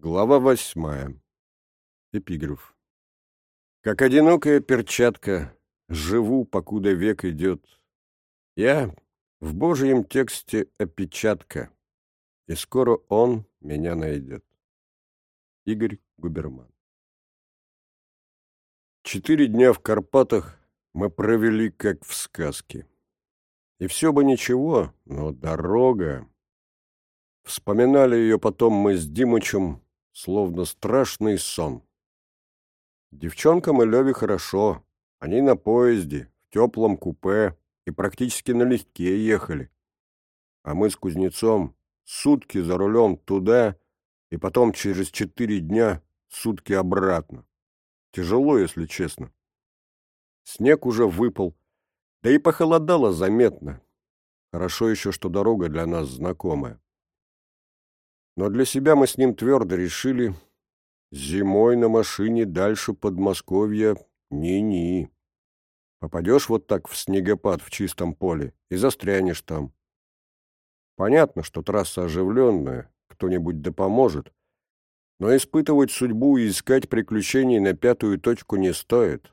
Глава восьмая. Эпиграф. Как одинокая перчатка, живу, покуда век идет. Я в Божьем тексте опечатка, и скоро он меня найдет. Игорь Губерман. Четыре дня в Карпатах мы провели как в сказке. И все бы ничего, но дорога... Вспоминали ее потом мы с Димычем, словно страшный сон. Девчонкам и Леве хорошо. Они на поезде, в теплом купе и практически налегке ехали. А мы с Кузнецом сутки за рулем туда и потом через четыре дня сутки обратно. Тяжело, если честно. Снег уже выпал, да и похолодало заметно. Хорошо еще, что дорога для нас знакомая. Но для себя мы с ним твердо решили, зимой на машине дальше Подмосковья ни-ни. Попадешь вот так в снегопад в чистом поле и застрянешь там. Понятно, что трасса оживленная, кто-нибудь да поможет, но испытывать судьбу и искать приключений на пятую точку не стоит.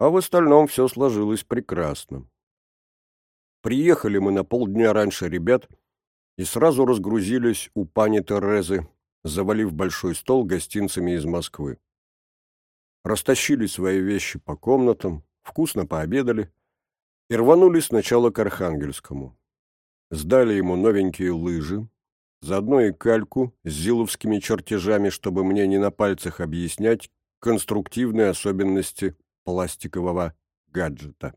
А в остальном все сложилось прекрасно. Приехали мы на полдня раньше ребят — и сразу разгрузились у пани Терезы, завалив большой стол гостинцами из Москвы. Растащили свои вещи по комнатам, вкусно пообедали и рванули сначала к Архангельскому. Сдали ему новенькие лыжи, заодно и кальку с зиловскими чертежами, чтобы мне не на пальцах объяснять конструктивные особенности пластикового гаджета.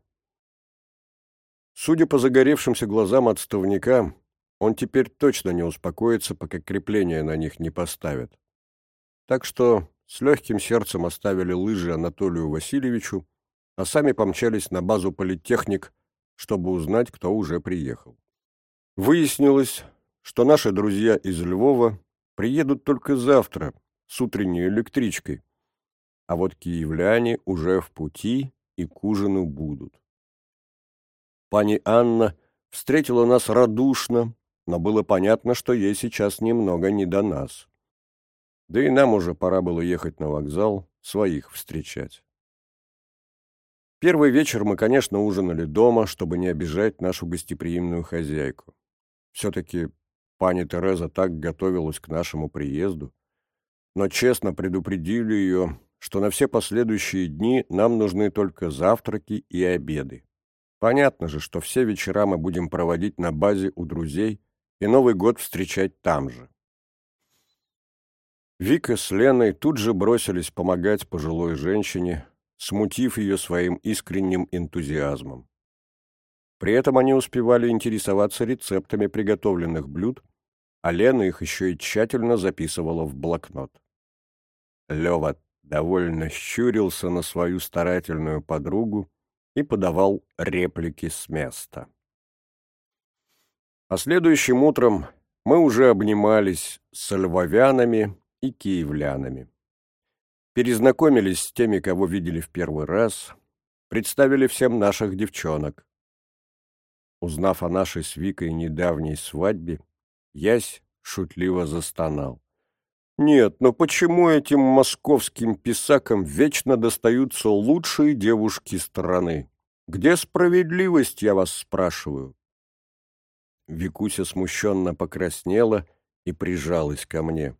Судя по загоревшимся глазам отставника, он теперь точно не успокоится, пока крепления на них не поставят. Так что с легким сердцем оставили лыжи Анатолию Васильевичу, а сами помчались на базу политехник, чтобы узнать, кто уже приехал. Выяснилось, что наши друзья из Львова приедут только завтра с утренней электричкой, а вот киевляне уже в пути и к ужину будут. Пани Анна встретила нас радушно, но было понятно, что ей сейчас немного не до нас. Да и нам уже пора было ехать на вокзал, своих встречать. Первый вечер мы, конечно, ужинали дома, чтобы не обижать нашу гостеприимную хозяйку. Все-таки пани Тереза так готовилась к нашему приезду, но честно предупредили ее, что на все последующие дни нам нужны только завтраки и обеды. Понятно же, что все вечера мы будем проводить на базе у друзей, и Новый год встречать там же. Вика с Леной тут же бросились помогать пожилой женщине, смутив ее своим искренним энтузиазмом. При этом они успевали интересоваться рецептами приготовленных блюд, а Лена их еще и тщательно записывала в блокнот. Лева довольно щурился на свою старательную подругу и подавал реплики с места. А следующим утром мы уже обнимались с львовянами и киевлянами. Перезнакомились с теми, кого видели в первый раз, представили всем наших девчонок. Узнав о нашей с Викой недавней свадьбе, Ясь шутливо застонал. «Нет, но почему этим московским писакам вечно достаются лучшие девушки страны? Где справедливость, я вас спрашиваю?» Викуся смущенно покраснела и прижалась ко мне.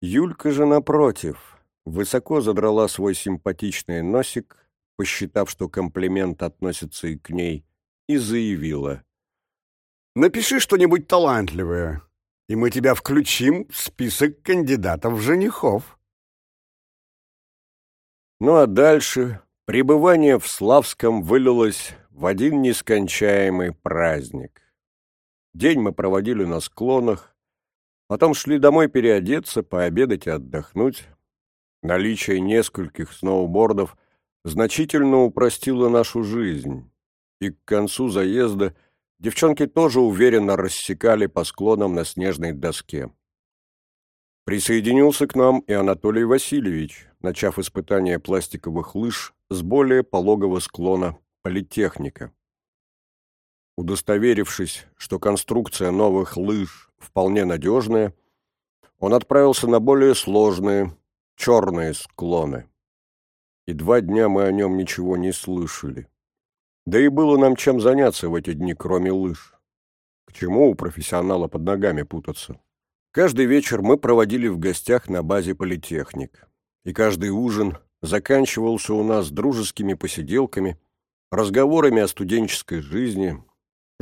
Юлька же, напротив, высоко задрала свой симпатичный носик, посчитав, что комплимент относится и к ней, и заявила. «Напиши что-нибудь талантливое, и мы тебя включим в список кандидатов в женихов». Ну а дальше пребывание в Славском вылилось в один нескончаемый праздник. День мы проводили на склонах, потом шли домой переодеться, пообедать и отдохнуть. Наличие нескольких сноубордов значительно упростило нашу жизнь, и к концу заезда девчонки тоже уверенно рассекали по склонам на снежной доске. Присоединился к нам и Анатолий Васильевич, начав испытание пластиковых лыж с более пологого склона политехника. Удостоверившись, что конструкция новых лыж вполне надежная, он отправился на более сложные, черные склоны. И два дня мы о нем ничего не слышали. Да и было нам чем заняться в эти дни, кроме лыж. К чему у профессионала под ногами путаться? Каждый вечер мы проводили в гостях на базе политехник. И каждый ужин заканчивался у нас дружескими посиделками, разговорами о студенческой жизни,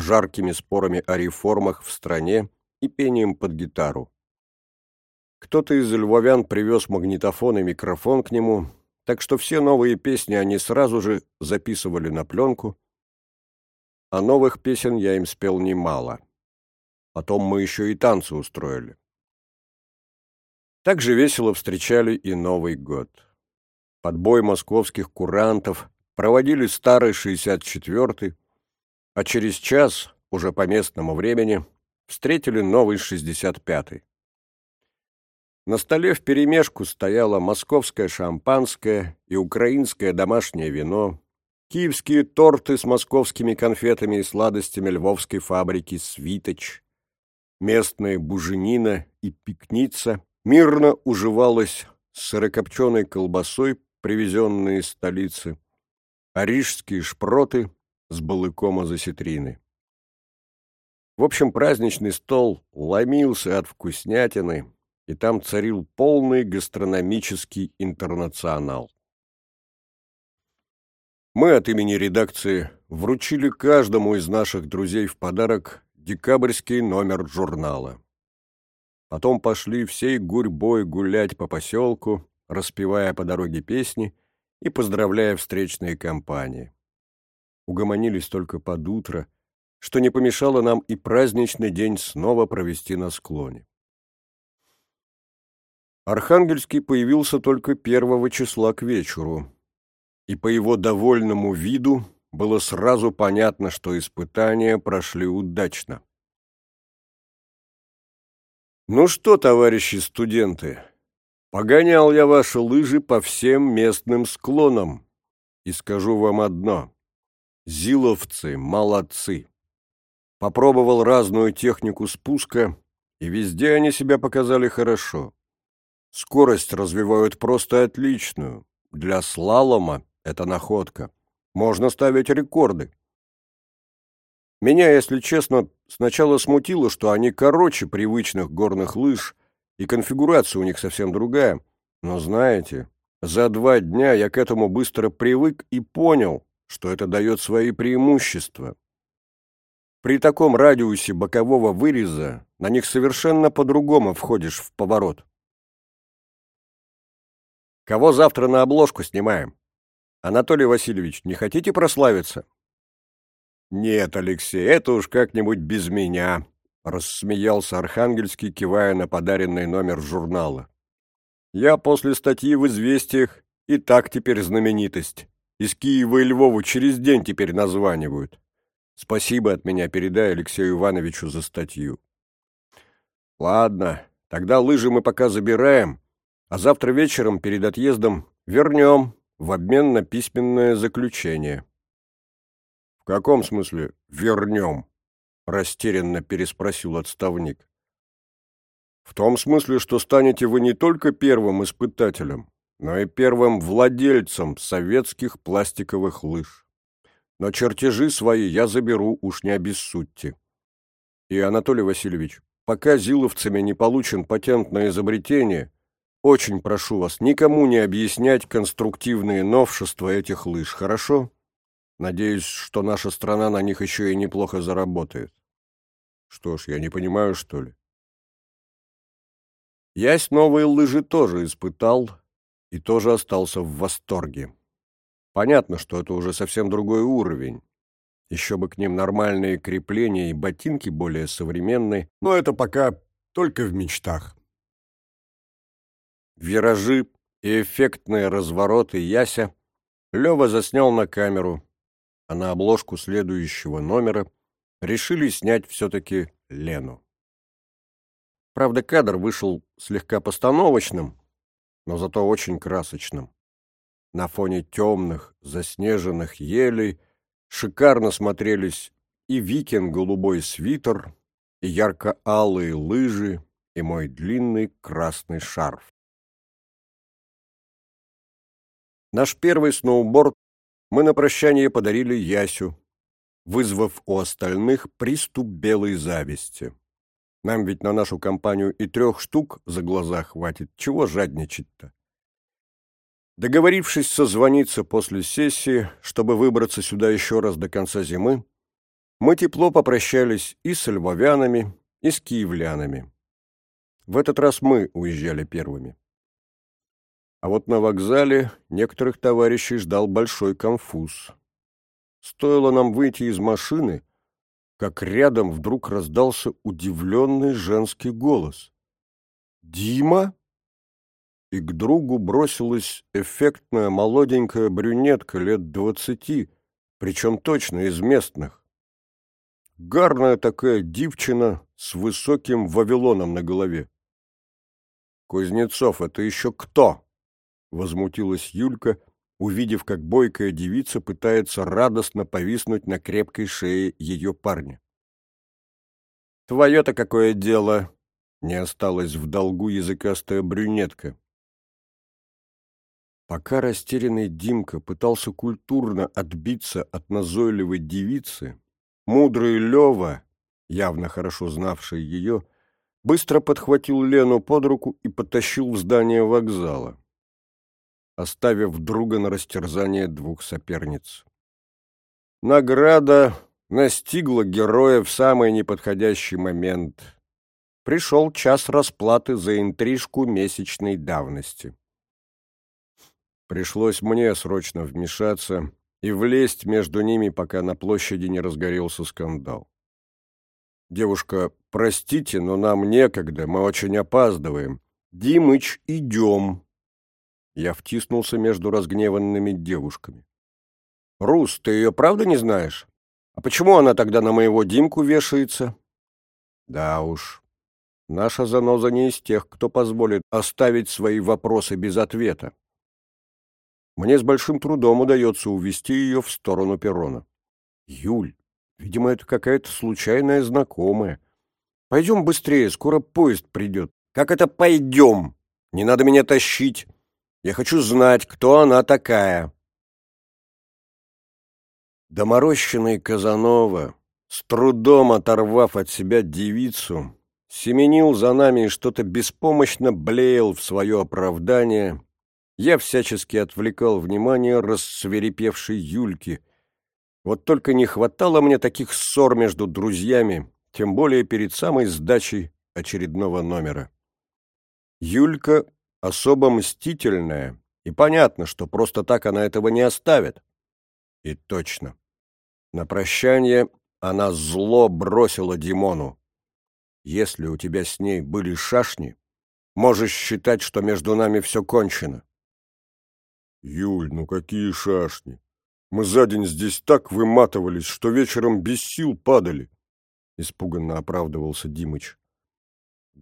жаркими спорами о реформах в стране и пением под гитару. Кто-то из львовян привез магнитофон и микрофон к нему, так что все новые песни они сразу же записывали на пленку, а новых песен я им спел немало. Потом мы еще и танцы устроили. Так же весело встречали и Новый год. Под бой московских курантов проводили старый 64-й, а через час, уже по местному времени, встретили новый 65-й. На столе вперемешку стояло московское шампанское и украинское домашнее вино, киевские торты с московскими конфетами и сладостями львовской фабрики «Свиточ», местная буженина и пикница мирно уживалась с сырокопченой колбасой, привезенной из столицы, а рижские шпроты с балыком из осетрины. В общем, праздничный стол ломился от вкуснятины, и там царил полный гастрономический интернационал. Мы от имени редакции вручили каждому из наших друзей в подарок декабрьский номер журнала. Потом пошли всей гурьбой гулять по поселку, распевая по дороге песни и поздравляя встречные компании. Угомонились только под утро, что не помешало нам и праздничный день снова провести на склоне. Архангельский появился только первого числа к вечеру, и по его довольному виду было сразу понятно, что испытания прошли удачно. «Ну что, товарищи студенты, погонял я ваши лыжи по всем местным склонам, и скажу вам одно — зиловцы молодцы. Попробовал разную технику спуска, и везде они себя показали хорошо». Скорость развивают просто отличную. Для слалома это находка. Можно ставить рекорды. Меня, если честно, сначала смутило, что они короче привычных горных лыж, и конфигурация у них совсем другая. Но знаете, за два дня я к этому быстро привык и понял, что это дает свои преимущества. При таком радиусе бокового выреза на них совершенно по-другому входишь в поворот. Кого завтра на обложку снимаем? Анатолий Васильевич, не хотите прославиться? Нет, Алексей, это уж как-нибудь без меня, рассмеялся Архангельский, кивая на подаренный номер журнала. Я после статьи в «Известиях» и так теперь знаменитость. Из Киева и Львова через день теперь названивают. Спасибо от меня передай Алексею Ивановичу за статью. Ладно, тогда лыжи мы пока забираем, а завтра вечером перед отъездом вернем в обмен на письменное заключение. — В каком смысле «вернем»? — растерянно переспросил отставник. — В том смысле, что станете вы не только первым испытателем, но и первым владельцем советских пластиковых лыж. Но чертежи свои я заберу, уж не обессудьте. И, Анатолий Васильевич, пока зиловцами не получен патент на изобретение, очень прошу вас никому не объяснять конструктивные новшества этих лыж, хорошо? Надеюсь, что наша страна на них еще и неплохо заработает. Что ж, я не понимаю, что ли? Ясь новые лыжи тоже испытал и тоже остался в восторге. Понятно, что это уже совсем другой уровень. Еще бы к ним нормальные крепления и ботинки более современные, но это пока только в мечтах. Виражи и эффектные развороты Яся Лева заснял на камеру, а на обложку следующего номера решили снять все-таки Лену. Правда, кадр вышел слегка постановочным, но зато очень красочным. На фоне темных, заснеженных елей шикарно смотрелись и викинг голубой свитер, и ярко-алые лыжи, и мой длинный красный шарф. Наш первый сноуборд мы на прощание подарили Ясю, вызвав у остальных приступ белой зависти. Нам ведь на нашу компанию и трех штук за глаза хватит. Чего жадничать-то? Договорившись созвониться после сессии, чтобы выбраться сюда еще раз до конца зимы, мы тепло попрощались и с львовянами, и с киевлянами. В этот раз мы уезжали первыми. А вот на вокзале некоторых товарищей ждал большой конфуз. Стоило нам выйти из машины, как рядом вдруг раздался удивленный женский голос. «Дима?» И к другу бросилась эффектная молоденькая брюнетка лет двадцати, причем точно из местных. Гарная такая девчина с высоким вавилоном на голове. «Кузнецов, это еще кто?» — возмутилась Юлька, увидев, как бойкая девица пытается радостно повиснуть на крепкой шее ее парня. «Твое-то какое дело!» — не осталась в долгу языкастая брюнетка. Пока растерянный Димка пытался культурно отбиться от назойливой девицы, мудрый Лева, явно хорошо знавший ее, быстро подхватил Лену под руку и потащил в здание вокзала оставив друга на растерзание двух соперниц. Награда настигла героя в самый неподходящий момент. Пришел час расплаты за интрижку месячной давности. Пришлось мне срочно вмешаться и влезть между ними, пока на площади не разгорелся скандал. «Девушка, простите, но нам некогда, мы очень опаздываем. Димыч, идем!» Я втиснулся между разгневанными девушками. «Рус, ты ее правда не знаешь? А почему она тогда на моего Димку вешается?» «Да уж, наша заноза не из тех, кто позволит оставить свои вопросы без ответа. Мне с большим трудом удается увести ее в сторону перрона. Юль, видимо, это какая-то случайная знакомая. Пойдем быстрее, скоро поезд придет. Как это «пойдем»? Не надо меня тащить. Я хочу знать, кто она такая. Доморощенный Казанова, с трудом оторвав от себя девицу, семенил за нами и что-то беспомощно блеял в свое оправдание. Я всячески отвлекал внимание рассверепевшей Юльки. Вот только не хватало мне таких ссор между друзьями, тем более перед самой сдачей очередного номера. Юлька особо мстительная, и понятно, что просто так она этого не оставит. И точно. На прощание она зло бросила Димону. Если у тебя с ней были шашни, можешь считать, что между нами все кончено. Юль, ну какие шашни? Мы за день здесь так выматывались, что вечером без сил падали. Испуганно оправдывался Димыч.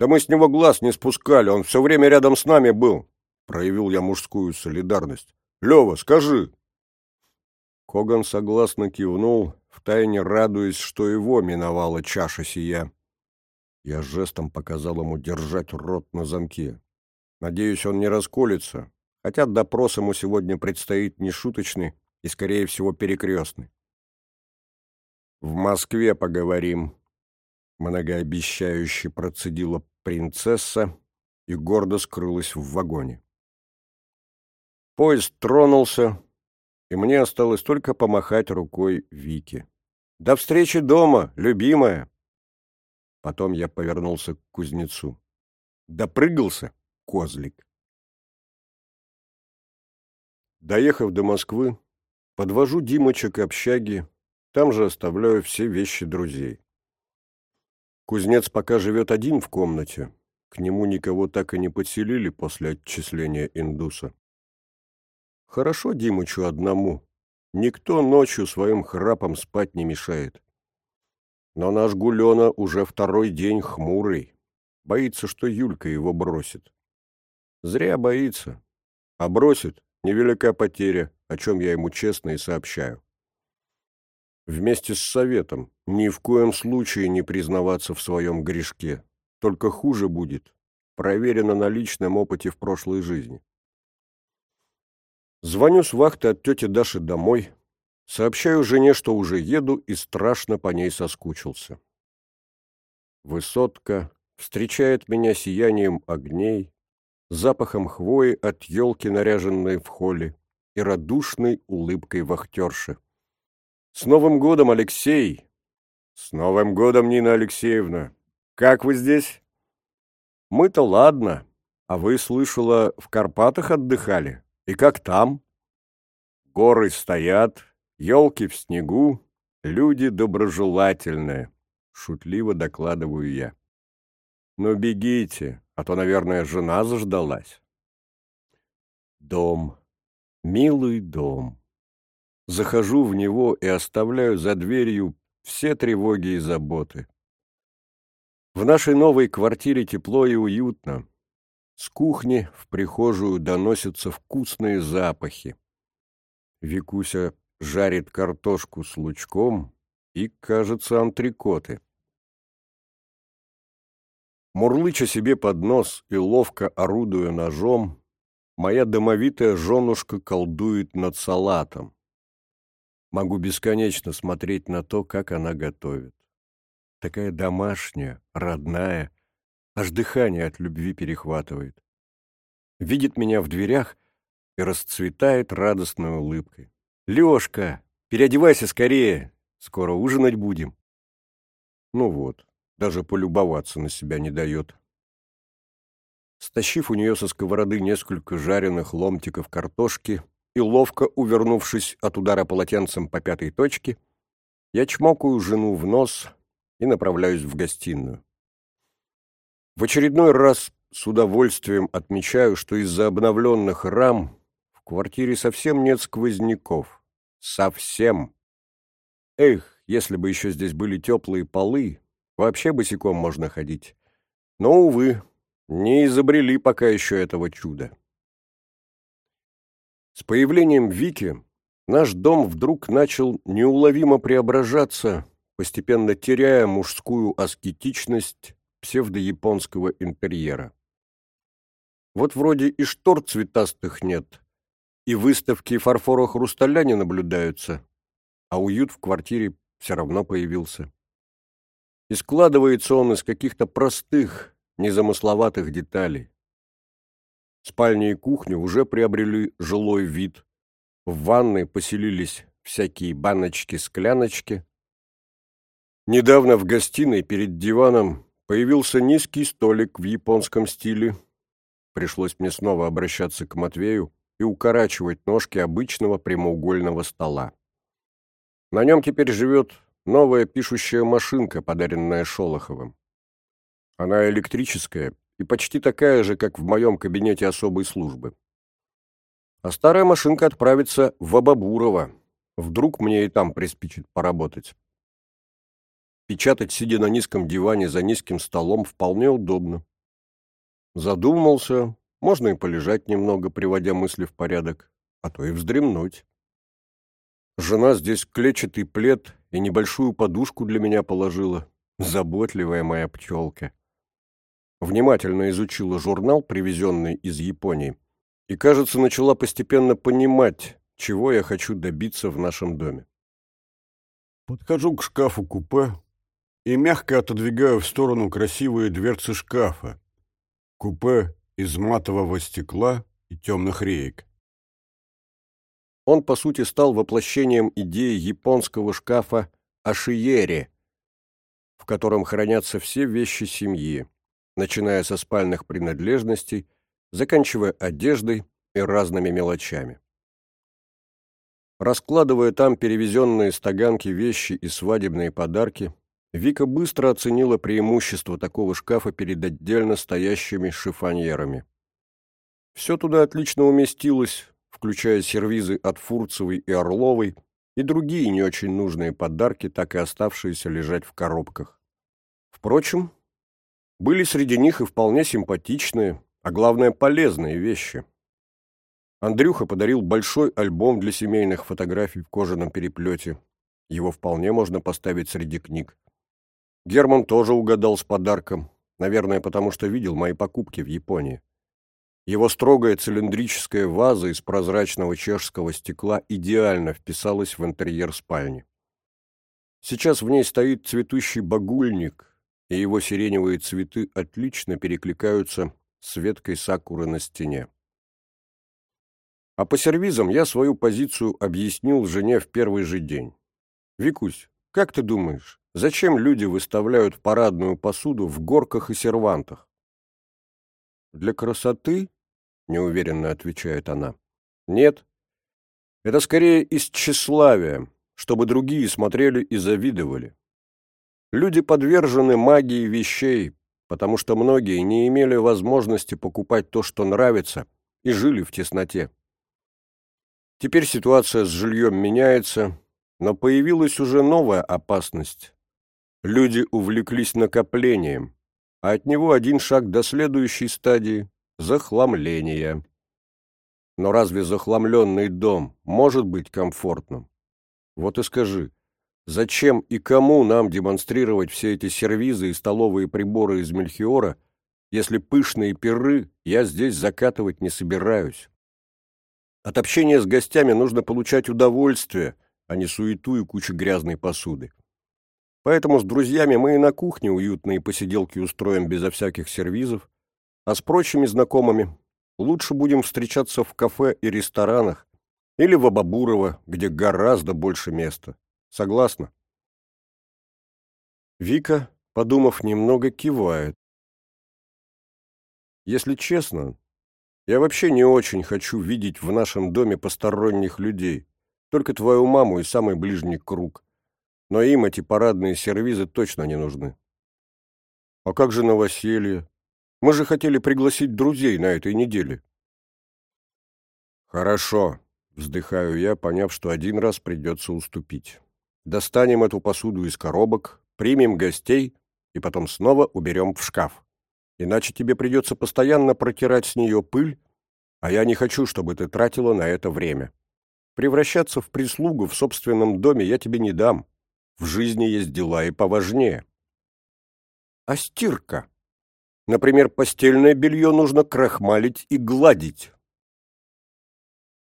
Да мы с него глаз не спускали, он все время рядом с нами был. Проявил я мужскую солидарность. Лева, скажи. Коган согласно кивнул, втайне радуясь, что его миновала чаша сия. Я жестом показал ему держать рот на замке. Надеюсь, он не расколется, хотя допрос ему сегодня предстоит нешуточный и, скорее всего, перекрестный. «В Москве поговорим», многообещающе процедила принцесса и гордо скрылась в вагоне. Поезд тронулся, и мне осталось только помахать рукой Вике. «До встречи дома, любимая!» Потом я повернулся к кузнецу. Допрыгался, козлик. Доехав до Москвы, подвожу Димочек к общаге, там же оставляю все вещи друзей. Кузнец пока живет один в комнате. К нему никого так и не подселили после отчисления индуса. Хорошо Димычу одному. Никто ночью своим храпом спать не мешает. Но наш Гулена уже второй день хмурый. Боится, что Юлька его бросит. Зря боится. А бросит — невелика потеря, о чем я ему честно и сообщаю вместе с советом ни в коем случае не признаваться в своем грешке. только хуже будет. Проверено на личном опыте в прошлой жизни. Звоню с вахты от тети Даши домой, сообщаю жене, что уже еду и страшно по ней соскучился. Высотка встречает меня сиянием огней, запахом хвои от елки, наряженной в холле, и радушной улыбкой вахтерши. «С Новым годом, Алексей!» «С Новым годом, Нина Алексеевна! Как вы здесь?» «Мы-то ладно, а вы, слышала, в Карпатах отдыхали? И как там?» «Горы стоят, елки в снегу, люди доброжелательные», — шутливо докладываю я. «Ну, бегите, а то, наверное, жена заждалась». Дом. Милый дом. Захожу в него и оставляю за дверью все тревоги и заботы. В нашей новой квартире тепло и уютно. С кухни в прихожую доносятся вкусные запахи. Викуся жарит картошку с лучком и, кажется, антрикоты. Мурлыча себе под нос и ловко орудуя ножом, моя домовитая женушка колдует над салатом. Могу бесконечно смотреть на то, как она готовит. Такая домашняя, родная, аж дыхание от любви перехватывает. Видит меня в дверях и расцветает радостной улыбкой. «Лешка, переодевайся скорее, скоро ужинать будем». Ну вот, даже полюбоваться на себя не дает. Стащив у нее со сковороды несколько жареных ломтиков картошки и ловко увернувшись от удара полотенцем по пятой точке, я чмокаю жену в нос и направляюсь в гостиную. В очередной раз с удовольствием отмечаю, что из-за обновленных рам в квартире совсем нет сквозняков. Совсем. Эх, если бы еще здесь были теплые полы, вообще босиком можно ходить. Но, увы, не изобрели пока еще этого чуда. С появлением Вики наш дом вдруг начал неуловимо преображаться, постепенно теряя мужскую аскетичность псевдояпонского интерьера. Вот вроде и штор цветастых нет, и выставки фарфора-хрусталя не наблюдаются, а уют в квартире все равно появился. И складывается он из каких-то простых, незамысловатых деталей. Спальня и кухня уже приобрели жилой вид. В ванной поселились всякие баночки-скляночки. Недавно в гостиной перед диваном появился низкий столик в японском стиле. Пришлось мне снова обращаться к Матвею и укорачивать ножки обычного прямоугольного стола. На нем теперь живет новая пишущая машинка, подаренная Шолоховым. Она электрическая и почти такая же, как в моем кабинете особой службы. А старая машинка отправится в Абабурово. Вдруг мне и там приспичит поработать. Печатать, сидя на низком диване за низким столом, вполне удобно. Задумался, можно и полежать немного, приводя мысли в порядок, а то и вздремнуть. Жена здесь клетчатый плед и небольшую подушку для меня положила, заботливая моя пчелка внимательно изучила журнал, привезенный из Японии, и, кажется, начала постепенно понимать, чего я хочу добиться в нашем доме. Подхожу к шкафу-купе и мягко отодвигаю в сторону красивые дверцы шкафа. Купе из матового стекла и темных реек. Он, по сути, стал воплощением идеи японского шкафа Ашиери, в котором хранятся все вещи семьи, начиная со спальных принадлежностей, заканчивая одеждой и разными мелочами. Раскладывая там перевезенные стаганки вещи и свадебные подарки, Вика быстро оценила преимущество такого шкафа перед отдельно стоящими шифоньерами. Все туда отлично уместилось, включая сервизы от Фурцевой и Орловой и другие не очень нужные подарки, так и оставшиеся лежать в коробках. Впрочем, были среди них и вполне симпатичные, а главное полезные вещи. Андрюха подарил большой альбом для семейных фотографий в кожаном переплете. Его вполне можно поставить среди книг. Герман тоже угадал с подарком. наверное, потому что видел мои покупки в Японии. Его строгая цилиндрическая ваза из прозрачного чешского стекла идеально вписалась в интерьер спальни. Сейчас в ней стоит цветущий багульник, и его сиреневые цветы отлично перекликаются с веткой сакуры на стене. А по сервизам я свою позицию объяснил жене в первый же день. «Викусь, как ты думаешь, зачем люди выставляют парадную посуду в горках и сервантах?» «Для красоты?» — неуверенно отвечает она. «Нет. Это скорее из тщеславия, чтобы другие смотрели и завидовали. Люди подвержены магии вещей, потому что многие не имели возможности покупать то, что нравится, и жили в тесноте. Теперь ситуация с жильем меняется, но появилась уже новая опасность. Люди увлеклись накоплением, а от него один шаг до следующей стадии – захламления. Но разве захламленный дом может быть комфортным? Вот и скажи, зачем и кому нам демонстрировать все эти сервизы и столовые приборы из Мельхиора, если пышные пиры я здесь закатывать не собираюсь? От общения с гостями нужно получать удовольствие, а не суету и кучу грязной посуды. Поэтому с друзьями мы и на кухне уютные посиделки устроим безо всяких сервизов, а с прочими знакомыми лучше будем встречаться в кафе и ресторанах, или в Абабурово, где гораздо больше места. Согласна? Вика, подумав немного, кивает. Если честно, я вообще не очень хочу видеть в нашем доме посторонних людей, только твою маму и самый ближний круг. Но им эти парадные сервизы точно не нужны. А как же новоселье? Мы же хотели пригласить друзей на этой неделе. Хорошо, Вздыхаю я, поняв, что один раз придется уступить. Достанем эту посуду из коробок, примем гостей и потом снова уберем в шкаф. Иначе тебе придется постоянно протирать с нее пыль, а я не хочу, чтобы ты тратила на это время. Превращаться в прислугу в собственном доме я тебе не дам. В жизни есть дела и поважнее. А стирка? Например, постельное белье нужно крахмалить и гладить.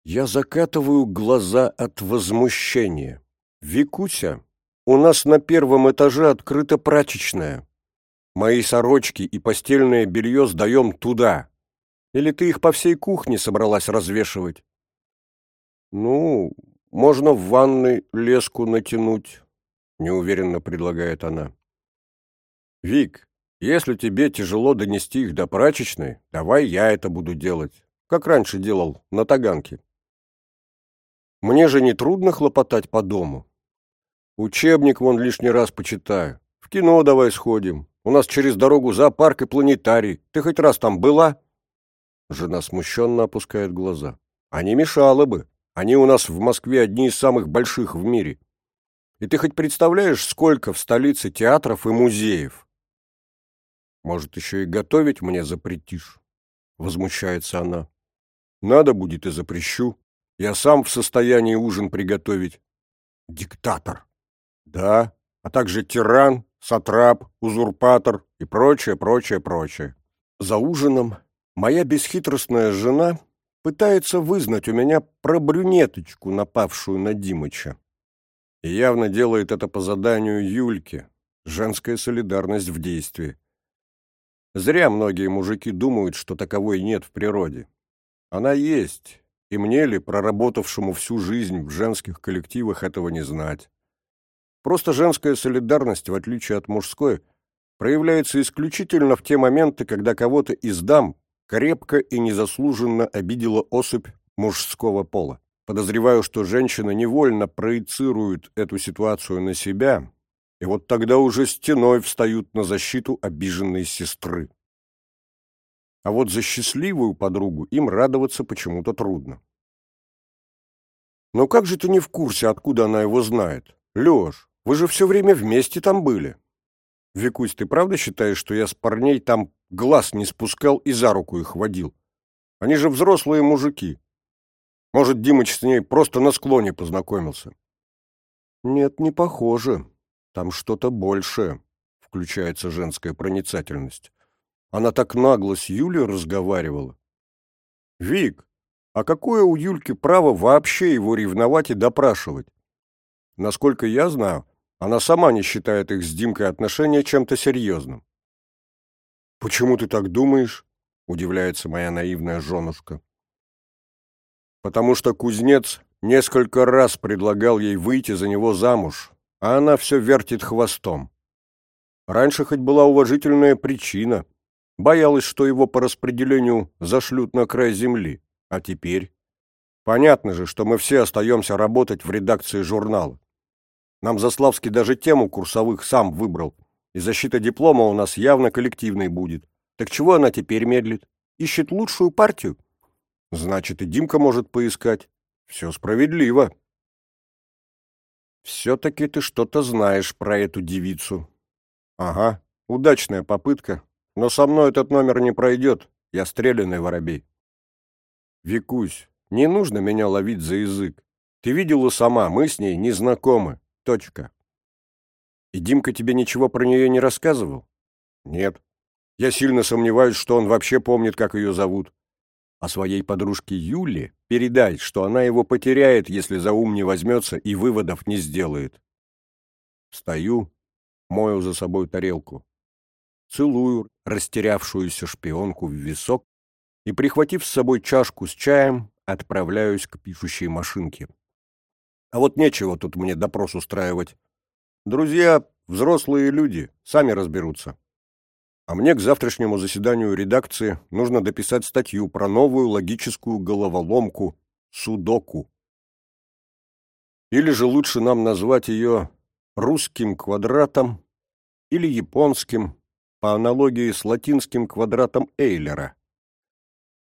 Я закатываю глаза от возмущения. «Викуся, у нас на первом этаже открыта прачечная. Мои сорочки и постельное белье сдаем туда. Или ты их по всей кухне собралась развешивать?» «Ну, можно в ванной леску натянуть», — неуверенно предлагает она. «Вик, если тебе тяжело донести их до прачечной, давай я это буду делать, как раньше делал на Таганке». Мне же не трудно хлопотать по дому. Учебник вон лишний раз почитаю. В кино давай сходим. У нас через дорогу зоопарк и планетарий. Ты хоть раз там была?» Жена смущенно опускает глаза. «А не мешало бы. Они у нас в Москве одни из самых больших в мире. И ты хоть представляешь, сколько в столице театров и музеев?» «Может, еще и готовить мне запретишь?» Возмущается она. «Надо будет и запрещу. Я сам в состоянии ужин приготовить. Диктатор. Да, а также тиран, сатрап, узурпатор и прочее, прочее, прочее. За ужином моя бесхитростная жена пытается вызнать у меня про брюнеточку, напавшую на Димыча. И явно делает это по заданию Юльки. Женская солидарность в действии. Зря многие мужики думают, что таковой нет в природе. Она есть, и мне ли, проработавшему всю жизнь в женских коллективах, этого не знать? Просто женская солидарность, в отличие от мужской, проявляется исключительно в те моменты, когда кого-то из дам крепко и незаслуженно обидела особь мужского пола. Подозреваю, что женщина невольно проецирует эту ситуацию на себя, и вот тогда уже стеной встают на защиту обиженной сестры. А вот за счастливую подругу им радоваться почему-то трудно. «Но как же ты не в курсе, откуда она его знает? Леш, вы же все время вместе там были». «Викусь, ты правда считаешь, что я с парней там глаз не спускал и за руку их водил? Они же взрослые мужики. Может, Димыч с ней просто на склоне познакомился?» «Нет, не похоже. Там что-то большее», — включается женская проницательность. Она так нагло с Юлей разговаривала. Вик, а какое у Юльки право вообще его ревновать и допрашивать? Насколько я знаю, она сама не считает их с Димкой отношения чем-то серьезным. «Почему ты так думаешь?» — удивляется моя наивная женушка. «Потому что кузнец несколько раз предлагал ей выйти за него замуж, а она все вертит хвостом. Раньше хоть была уважительная причина. Боялась, что его по распределению зашлют на край земли. А теперь? Понятно же, что мы все остаемся работать в редакции журнала. Нам Заславский даже тему курсовых сам выбрал, и защита диплома у нас явно коллективной будет. Так чего она теперь медлит? Ищет лучшую партию? Значит, и Димка может поискать. Все справедливо. Все-таки ты что-то знаешь про эту девицу. Ага, удачная попытка, но со мной этот номер не пройдет. Я стрелянный воробей. Викусь, не нужно меня ловить за язык. Ты видела сама, мы с ней не знакомы. Точка. И Димка тебе ничего про нее не рассказывал? Нет. Я сильно сомневаюсь, что он вообще помнит, как ее зовут. А своей подружке Юле передай, что она его потеряет, если за ум не возьмется и выводов не сделает. Стою, мою за собой тарелку. Целую растерявшуюся шпионку в висок и, прихватив с собой чашку с чаем, отправляюсь к пишущей машинке. А вот нечего тут мне допрос устраивать. Друзья, взрослые люди, сами разберутся. А мне к завтрашнему заседанию редакции нужно дописать статью про новую логическую головоломку судоку. Или же лучше нам назвать ее русским квадратом или японским, по аналогии с латинским квадратом Эйлера.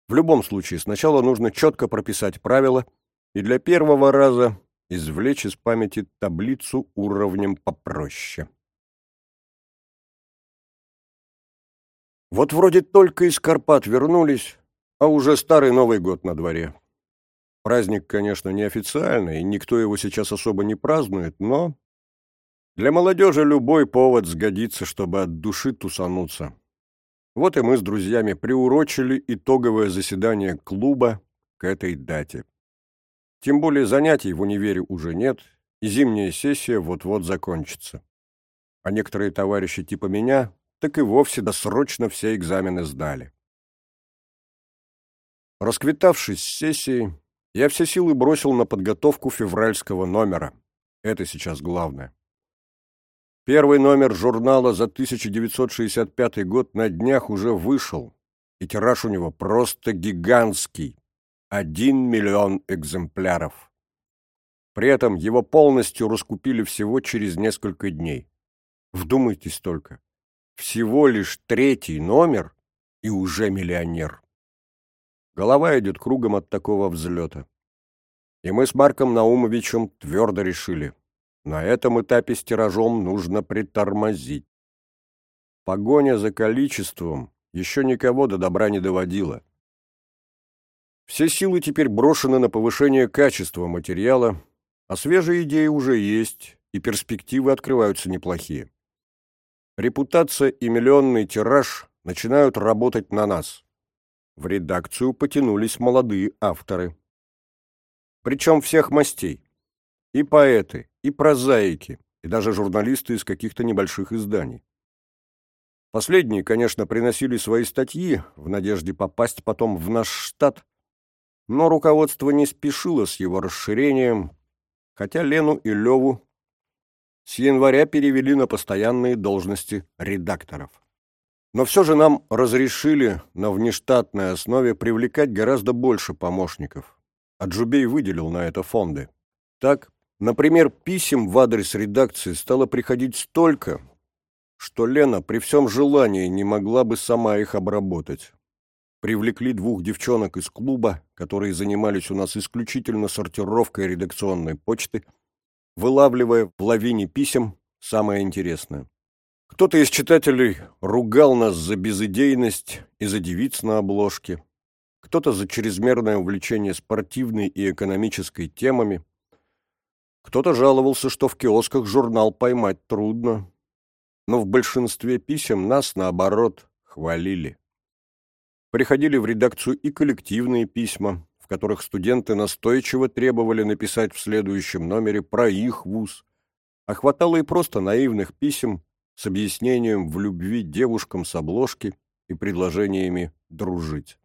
В любом случае, сначала нужно четко прописать правила и для первого раза извлечь из памяти таблицу уровнем попроще. Вот вроде только из Карпат вернулись, а уже старый Новый год на дворе. Праздник, конечно, неофициальный, и никто его сейчас особо не празднует, но для молодежи любой повод сгодится, чтобы от души тусануться. Вот и мы с друзьями приурочили итоговое заседание клуба к этой дате. Тем более занятий в универе уже нет, и зимняя сессия вот-вот закончится. А некоторые товарищи типа меня так и вовсе досрочно все экзамены сдали. Расквитавшись с сессией, я все силы бросил на подготовку февральского номера. Это сейчас главное. Первый номер журнала за 1965 год на днях уже вышел, и тираж у него просто гигантский – один миллион экземпляров. При этом его полностью раскупили всего через несколько дней. Вдумайтесь только, всего лишь третий номер и уже миллионер. Голова идет кругом от такого взлета. И мы с Марком Наумовичем твердо решили – на этом этапе с тиражом нужно притормозить. Погоня за количеством еще никого до добра не доводила. Все силы теперь брошены на повышение качества материала, а свежие идеи уже есть, и перспективы открываются неплохие. Репутация и миллионный тираж начинают работать на нас. В редакцию потянулись молодые авторы. Причем всех мастей. И поэты, и прозаики, и даже журналисты из каких-то небольших изданий. Последние, конечно, приносили свои статьи в надежде попасть потом в наш штат, но руководство не спешило с его расширением, хотя Лену и Леву с января перевели на постоянные должности редакторов. Но все же нам разрешили на внештатной основе привлекать гораздо больше помощников, а Джубей выделил на это фонды. Так, Например, писем в адрес редакции стало приходить столько, что Лена при всем желании не могла бы сама их обработать. Привлекли двух девчонок из клуба, которые занимались у нас исключительно сортировкой редакционной почты, вылавливая в лавине писем самое интересное. Кто-то из читателей ругал нас за безыдейность и за девиц на обложке, кто-то за чрезмерное увлечение спортивной и экономической темами, кто-то жаловался, что в киосках журнал поймать трудно. Но в большинстве писем нас, наоборот, хвалили. Приходили в редакцию и коллективные письма, в которых студенты настойчиво требовали написать в следующем номере про их вуз, а хватало и просто наивных писем с объяснением в любви девушкам с обложки и предложениями дружить.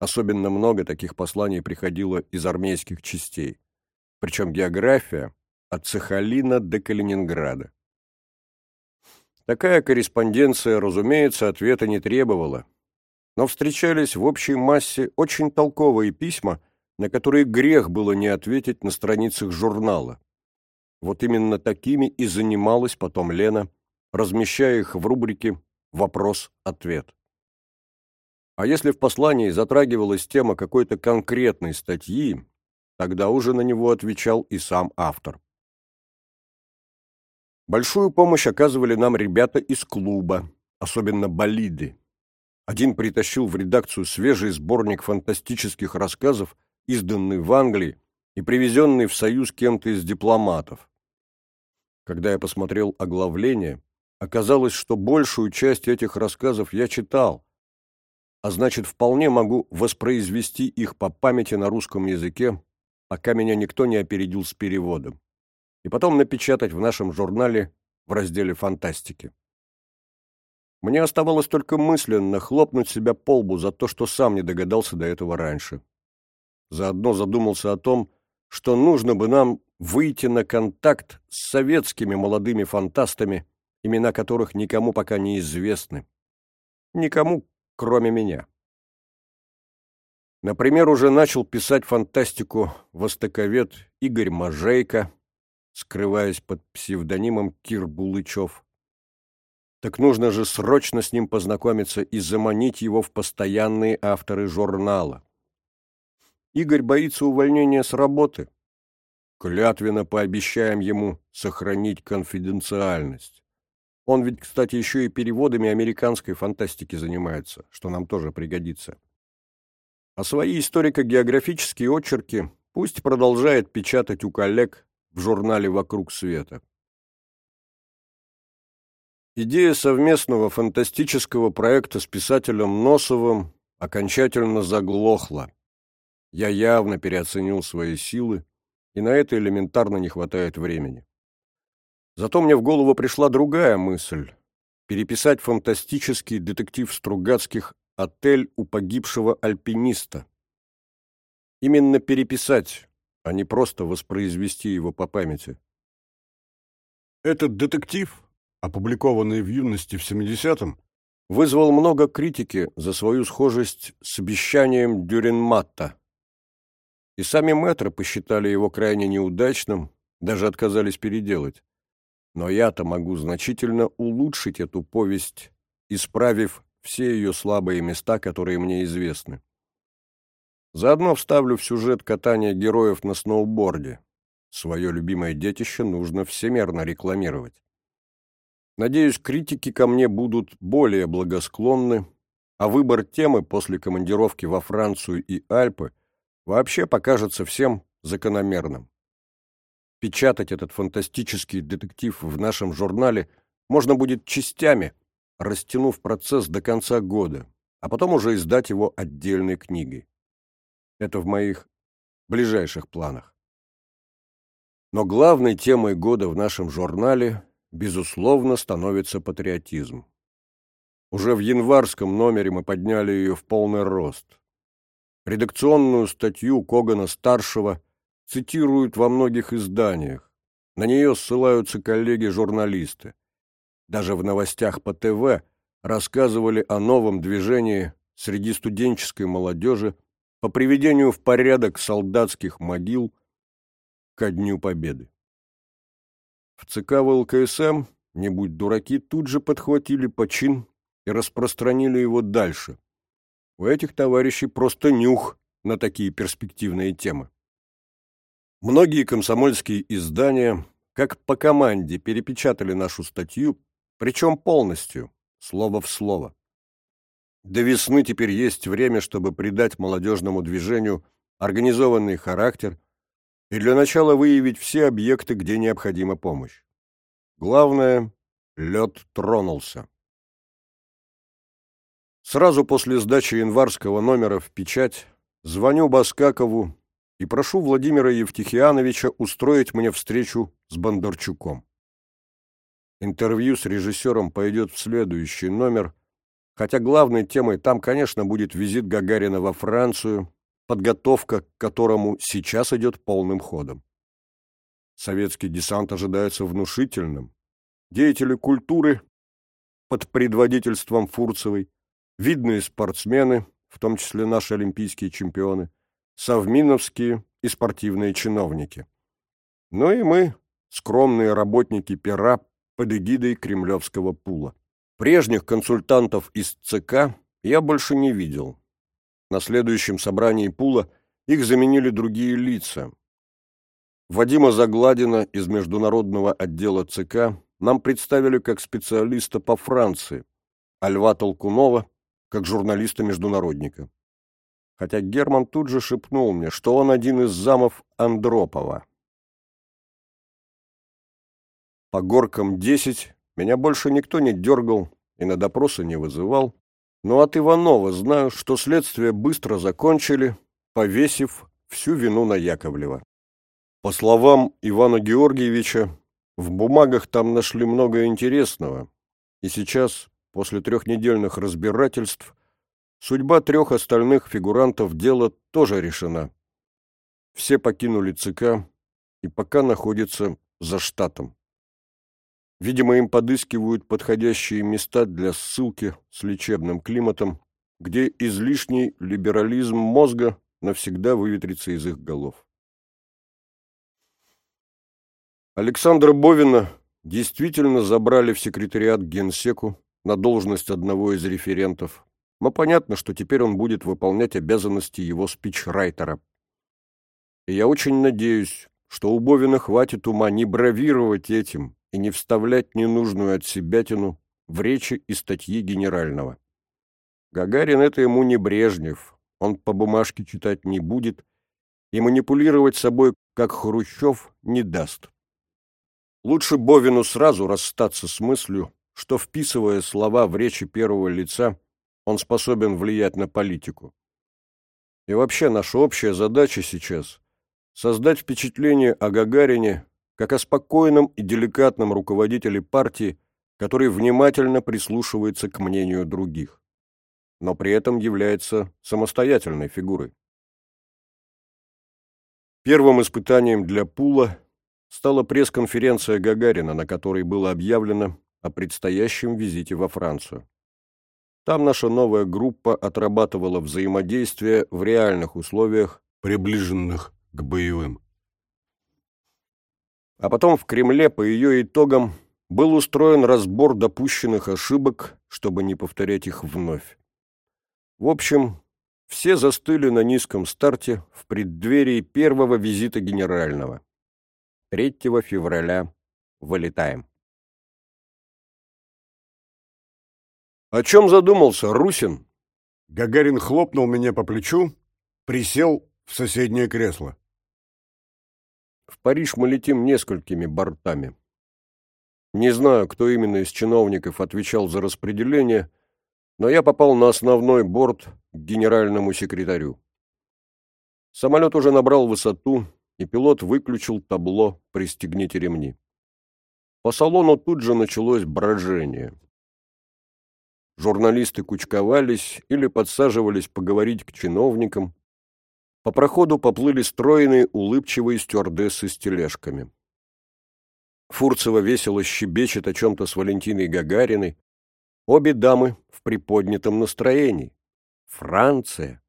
Особенно много таких посланий приходило из армейских частей. Причем география от Сахалина до Калининграда. Такая корреспонденция, разумеется, ответа не требовала, но встречались в общей массе очень толковые письма, на которые грех было не ответить на страницах журнала. Вот именно такими и занималась потом Лена, размещая их в рубрике «Вопрос-ответ». А если в послании затрагивалась тема какой-то конкретной статьи, тогда уже на него отвечал и сам автор. Большую помощь оказывали нам ребята из клуба, особенно болиды. Один притащил в редакцию свежий сборник фантастических рассказов, изданный в Англии и привезенный в Союз кем-то из дипломатов. Когда я посмотрел оглавление, оказалось, что большую часть этих рассказов я читал, а значит, вполне могу воспроизвести их по памяти на русском языке, пока меня никто не опередил с переводом, и потом напечатать в нашем журнале в разделе «Фантастики». Мне оставалось только мысленно хлопнуть себя по лбу за то, что сам не догадался до этого раньше. Заодно задумался о том, что нужно бы нам выйти на контакт с советскими молодыми фантастами, имена которых никому пока не известны. Никому, кроме меня. Например, уже начал писать фантастику востоковед Игорь Можейко, скрываясь под псевдонимом Кир Булычев. Так нужно же срочно с ним познакомиться и заманить его в постоянные авторы журнала. Игорь боится увольнения с работы. Клятвенно пообещаем ему сохранить конфиденциальность. Он ведь, кстати, еще и переводами американской фантастики занимается, что нам тоже пригодится. А свои историко-географические очерки пусть продолжает печатать у коллег в журнале «Вокруг света». Идея совместного фантастического проекта с писателем Носовым окончательно заглохла. Я явно переоценил свои силы, и на это элементарно не хватает времени. Зато мне в голову пришла другая мысль — переписать фантастический детектив Стругацких «Отель у погибшего альпиниста». Именно переписать, а не просто воспроизвести его по памяти. Этот детектив, опубликованный в юности в 70-м, вызвал много критики за свою схожесть с обещанием Дюренматта. И сами мэтры посчитали его крайне неудачным, даже отказались переделать но я-то могу значительно улучшить эту повесть, исправив все ее слабые места, которые мне известны. Заодно вставлю в сюжет катание героев на сноуборде. Свое любимое детище нужно всемерно рекламировать. Надеюсь, критики ко мне будут более благосклонны, а выбор темы после командировки во Францию и Альпы вообще покажется всем закономерным. Печатать этот фантастический детектив в нашем журнале можно будет частями, растянув процесс до конца года, а потом уже издать его отдельной книгой. Это в моих ближайших планах. Но главной темой года в нашем журнале, безусловно, становится патриотизм. Уже в январском номере мы подняли ее в полный рост. Редакционную статью Когана-старшего цитируют во многих изданиях. На нее ссылаются коллеги-журналисты. Даже в новостях по ТВ рассказывали о новом движении среди студенческой молодежи по приведению в порядок солдатских могил ко Дню Победы. В ЦК ВЛКСМ, не будь дураки, тут же подхватили почин и распространили его дальше. У этих товарищей просто нюх на такие перспективные темы. Многие комсомольские издания, как по команде, перепечатали нашу статью, причем полностью, слово в слово. До весны теперь есть время, чтобы придать молодежному движению организованный характер и для начала выявить все объекты, где необходима помощь. Главное, лед тронулся. Сразу после сдачи январского номера в печать звоню Баскакову и прошу Владимира Евтихиановича устроить мне встречу с Бондарчуком. Интервью с режиссером пойдет в следующий номер, хотя главной темой там, конечно, будет визит Гагарина во Францию, подготовка к которому сейчас идет полным ходом. Советский десант ожидается внушительным. Деятели культуры под предводительством Фурцевой, видные спортсмены, в том числе наши олимпийские чемпионы, совминовские и спортивные чиновники. Ну и мы, скромные работники пера под эгидой кремлевского пула. Прежних консультантов из ЦК я больше не видел. На следующем собрании пула их заменили другие лица. Вадима Загладина из международного отдела ЦК нам представили как специалиста по Франции, а Льва Толкунова как журналиста-международника. Хотя Герман тут же шепнул мне, что он один из замов Андропова. По горкам 10 меня больше никто не дергал и на допросы не вызывал, но от Иванова знаю, что следствие быстро закончили, повесив всю вину на Яковлева. По словам Ивана Георгиевича, в бумагах там нашли много интересного, и сейчас, после трехнедельных разбирательств, судьба трех остальных фигурантов дела тоже решена. Все покинули ЦК и пока находятся за штатом. Видимо, им подыскивают подходящие места для ссылки с лечебным климатом, где излишний либерализм мозга навсегда выветрится из их голов. Александра Бовина действительно забрали в секретариат Генсеку на должность одного из референтов, но понятно, что теперь он будет выполнять обязанности его спичрайтера. И я очень надеюсь, что у Бовина хватит ума не бравировать этим, и не вставлять ненужную от себятину в речи и статьи генерального. Гагарин — это ему не Брежнев, он по бумажке читать не будет и манипулировать собой, как Хрущев, не даст. Лучше Бовину сразу расстаться с мыслью, что, вписывая слова в речи первого лица, он способен влиять на политику. И вообще наша общая задача сейчас — создать впечатление о Гагарине как о спокойном и деликатном руководителе партии, который внимательно прислушивается к мнению других, но при этом является самостоятельной фигурой. Первым испытанием для Пула стала пресс-конференция Гагарина, на которой было объявлено о предстоящем визите во Францию. Там наша новая группа отрабатывала взаимодействие в реальных условиях, приближенных к боевым. А потом в Кремле по ее итогам был устроен разбор допущенных ошибок, чтобы не повторять их вновь. В общем, все застыли на низком старте в преддверии первого визита генерального. 3 февраля вылетаем. «О чем задумался, Русин?» Гагарин хлопнул меня по плечу, присел в соседнее кресло. В Париж мы летим несколькими бортами. Не знаю, кто именно из чиновников отвечал за распределение, но я попал на основной борт к генеральному секретарю. Самолет уже набрал высоту, и пилот выключил табло «Пристегните ремни». По салону тут же началось брожение. Журналисты кучковались или подсаживались поговорить к чиновникам, по проходу поплыли стройные, улыбчивые стюардессы с тележками. Фурцева весело щебечет о чем-то с Валентиной Гагариной. Обе дамы в приподнятом настроении. Франция.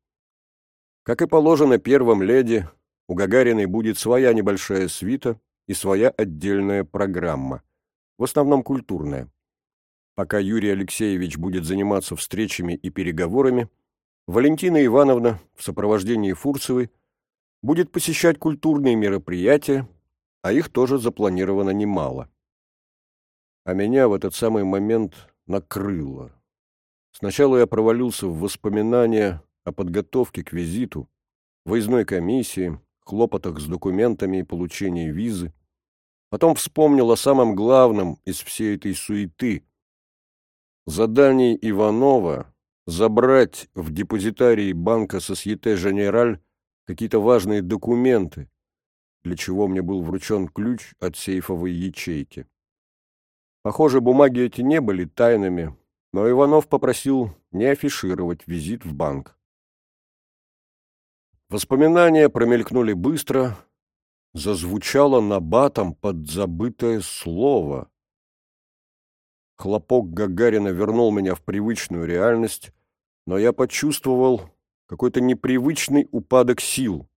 Как и положено первым леди, у Гагариной будет своя небольшая свита и своя отдельная программа, в основном культурная. Пока Юрий Алексеевич будет заниматься встречами и переговорами, Валентина Ивановна в сопровождении Фурцевой будет посещать культурные мероприятия, а их тоже запланировано немало. А меня в этот самый момент накрыло. Сначала я провалился в воспоминания о подготовке к визиту, выездной комиссии, хлопотах с документами и получении визы. Потом вспомнил о самом главном из всей этой суеты. Задании Иванова забрать в депозитарии банка Сосьете Женераль какие-то важные документы, для чего мне был вручен ключ от сейфовой ячейки. Похоже, бумаги эти не были тайными, но Иванов попросил не афишировать визит в банк. Воспоминания промелькнули быстро, зазвучало набатом подзабытое слово. Хлопок Гагарина вернул меня в привычную реальность, но я почувствовал какой-то непривычный упадок сил.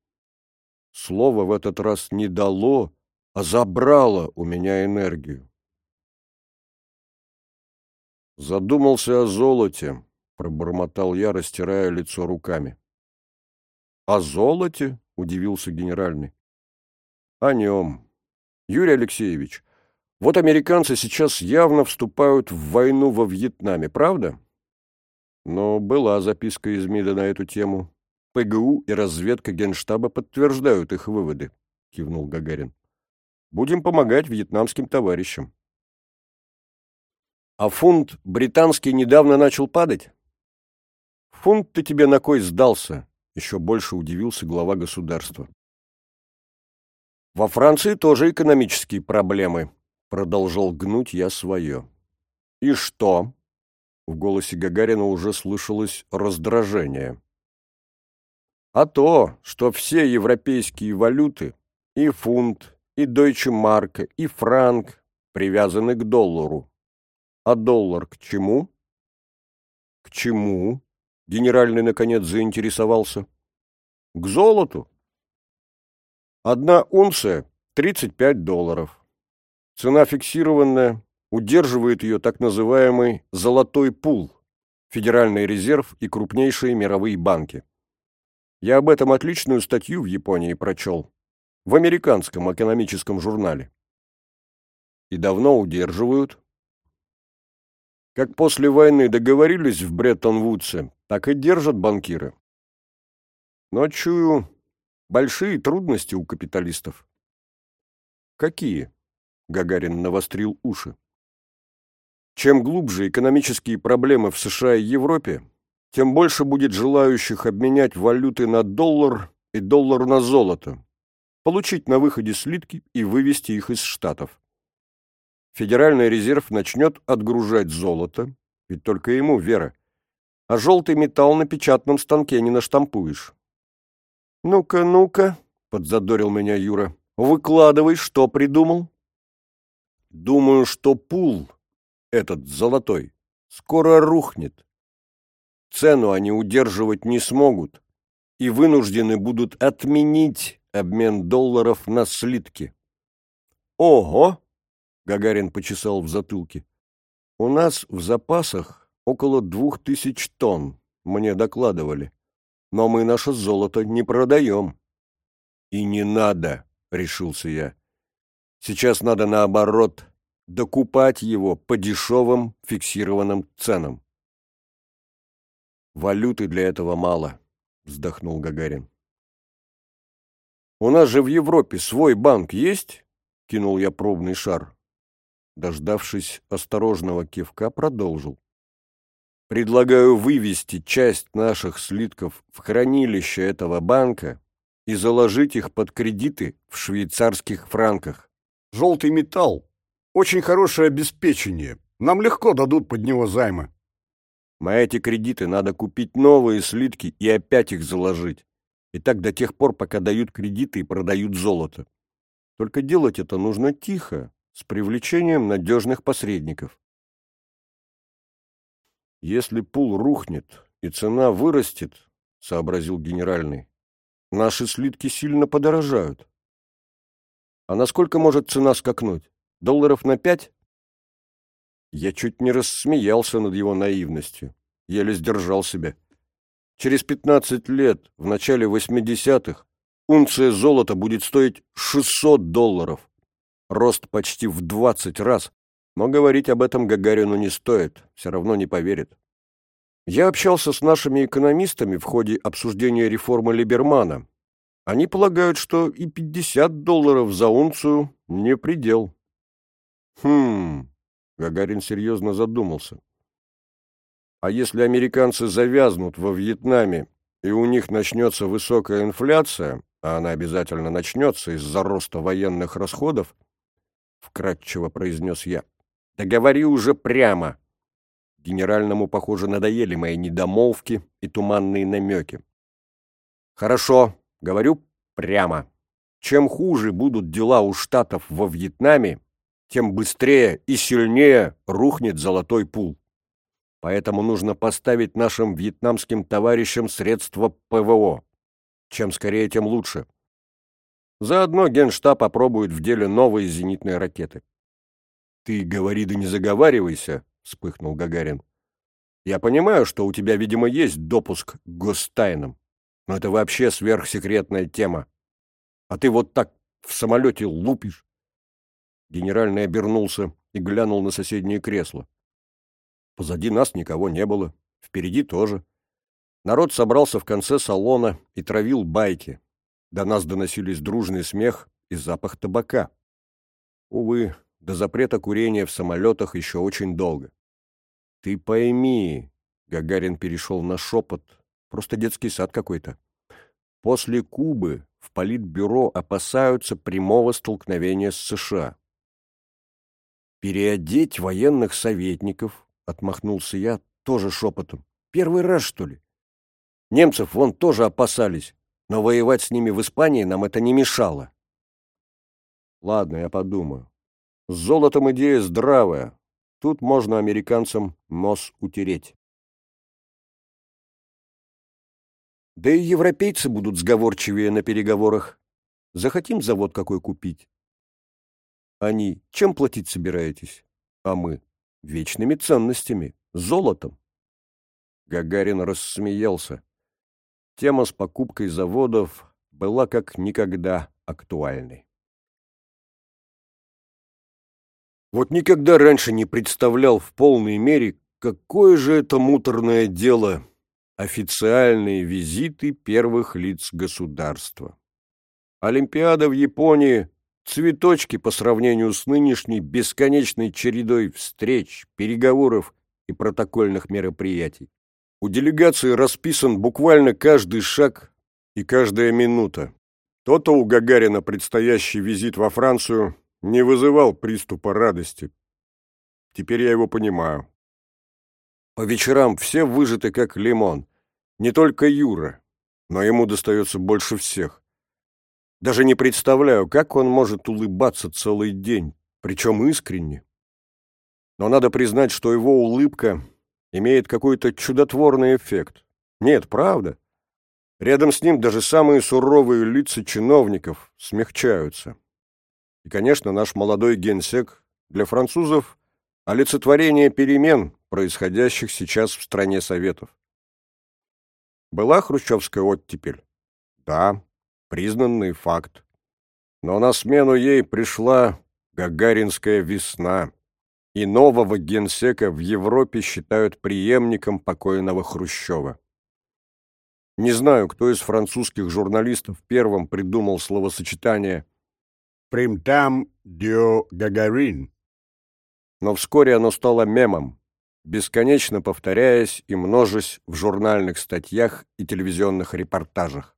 Слово в этот раз не дало, а забрало у меня энергию. Задумался о золоте, пробормотал я, растирая лицо руками. О золоте? удивился генеральный. О нем. Юрий Алексеевич, вот американцы сейчас явно вступают в войну во Вьетнаме, правда? Но была записка из МИДа на эту тему. ПГУ и разведка Генштаба подтверждают их выводы, кивнул Гагарин. Будем помогать вьетнамским товарищам. А фунт британский недавно начал падать? Фунт ты тебе на кой сдался? Еще больше удивился глава государства. Во Франции тоже экономические проблемы, Продолжал гнуть я свое. «И что?» В голосе Гагарина уже слышалось раздражение. «А то, что все европейские валюты, и фунт, и дойче марка, и франк, привязаны к доллару. А доллар к чему?» «К чему?» — генеральный, наконец, заинтересовался. «К золоту. Одна унция — 35 долларов. Цена фиксированная, удерживает ее так называемый «золотой пул» – Федеральный резерв и крупнейшие мировые банки. Я об этом отличную статью в Японии прочел, в американском экономическом журнале. И давно удерживают. Как после войны договорились в Бреттон-Вудсе, так и держат банкиры. Но, чую, большие трудности у капиталистов. Какие? Гагарин навострил уши. Чем глубже экономические проблемы в США и Европе, тем больше будет желающих обменять валюты на доллар и доллар на золото, получить на выходе слитки и вывести их из Штатов. Федеральный резерв начнет отгружать золото, ведь только ему вера, а желтый металл на печатном станке не наштампуешь. «Ну-ка, ну-ка», — подзадорил меня Юра, — «выкладывай, что придумал». Думаю, что пул, этот золотой, скоро рухнет. Цену они удерживать не смогут и вынуждены будут отменить обмен долларов на слитки. Ого! Гагарин почесал в затылке. У нас в запасах около двух тысяч тонн, мне докладывали. Но мы наше золото не продаем. И не надо, решился я. Сейчас надо, наоборот, докупать его по дешевым фиксированным ценам. «Валюты для этого мало», — вздохнул Гагарин. «У нас же в Европе свой банк есть?» — кинул я пробный шар. Дождавшись осторожного кивка, продолжил. «Предлагаю вывести часть наших слитков в хранилище этого банка и заложить их под кредиты в швейцарских франках. Желтый металл. Очень хорошее обеспечение. Нам легко дадут под него займы. На эти кредиты надо купить новые слитки и опять их заложить. И так до тех пор, пока дают кредиты и продают золото. Только делать это нужно тихо, с привлечением надежных посредников. Если пул рухнет и цена вырастет, сообразил генеральный, наши слитки сильно подорожают. А насколько может цена скакнуть? Долларов на пять? Я чуть не рассмеялся над его наивностью, еле сдержал себя. Через пятнадцать лет, в начале восьмидесятых, унция золота будет стоить шестьсот долларов. Рост почти в двадцать раз, но говорить об этом Гагарину не стоит, все равно не поверит. Я общался с нашими экономистами в ходе обсуждения реформы Либермана, они полагают, что и 50 долларов за унцию не предел. Хм, Гагарин серьезно задумался. А если американцы завязнут во Вьетнаме, и у них начнется высокая инфляция, а она обязательно начнется из-за роста военных расходов, — вкратчиво произнес я, — да говори уже прямо. Генеральному, похоже, надоели мои недомолвки и туманные намеки. Хорошо, говорю прямо. Чем хуже будут дела у Штатов во Вьетнаме, тем быстрее и сильнее рухнет золотой пул. Поэтому нужно поставить нашим вьетнамским товарищам средства ПВО. Чем скорее, тем лучше. Заодно Генштаб попробует в деле новые зенитные ракеты. «Ты говори да не заговаривайся», — вспыхнул Гагарин. «Я понимаю, что у тебя, видимо, есть допуск к гостайнам, но это вообще сверхсекретная тема. А ты вот так в самолете лупишь». Генеральный обернулся и глянул на соседнее кресло. Позади нас никого не было, впереди тоже. Народ собрался в конце салона и травил байки. До нас доносились дружный смех и запах табака. Увы, до запрета курения в самолетах еще очень долго. «Ты пойми», — Гагарин перешел на шепот, просто детский сад какой-то. «После Кубы в Политбюро опасаются прямого столкновения с США. Переодеть военных советников, — отмахнулся я тоже шепотом. «Первый раз, что ли? Немцев вон тоже опасались, но воевать с ними в Испании нам это не мешало». «Ладно, я подумаю. С золотом идея здравая. Тут можно американцам нос утереть». Да и европейцы будут сговорчивее на переговорах. Захотим завод какой купить. Они чем платить собираетесь? А мы? вечными ценностями, золотом. Гагарин рассмеялся. Тема с покупкой заводов была как никогда актуальной. Вот никогда раньше не представлял в полной мере, какое же это муторное дело – официальные визиты первых лиц государства. Олимпиада в Японии Цветочки по сравнению с нынешней бесконечной чередой встреч, переговоров и протокольных мероприятий. У делегации расписан буквально каждый шаг и каждая минута. То-то у Гагарина предстоящий визит во Францию не вызывал приступа радости. Теперь я его понимаю. По вечерам все выжаты как лимон. Не только Юра, но ему достается больше всех. Даже не представляю, как он может улыбаться целый день, причем искренне. Но надо признать, что его улыбка имеет какой-то чудотворный эффект. Нет, правда. Рядом с ним даже самые суровые лица чиновников смягчаются. И, конечно, наш молодой генсек для французов – олицетворение перемен, происходящих сейчас в стране Советов. Была хрущевская оттепель? Да признанный факт. Но на смену ей пришла гагаринская весна, и нового генсека в Европе считают преемником покойного Хрущева. Не знаю, кто из французских журналистов первым придумал словосочетание «Примтам дю Гагарин», но вскоре оно стало мемом, бесконечно повторяясь и множась в журнальных статьях и телевизионных репортажах.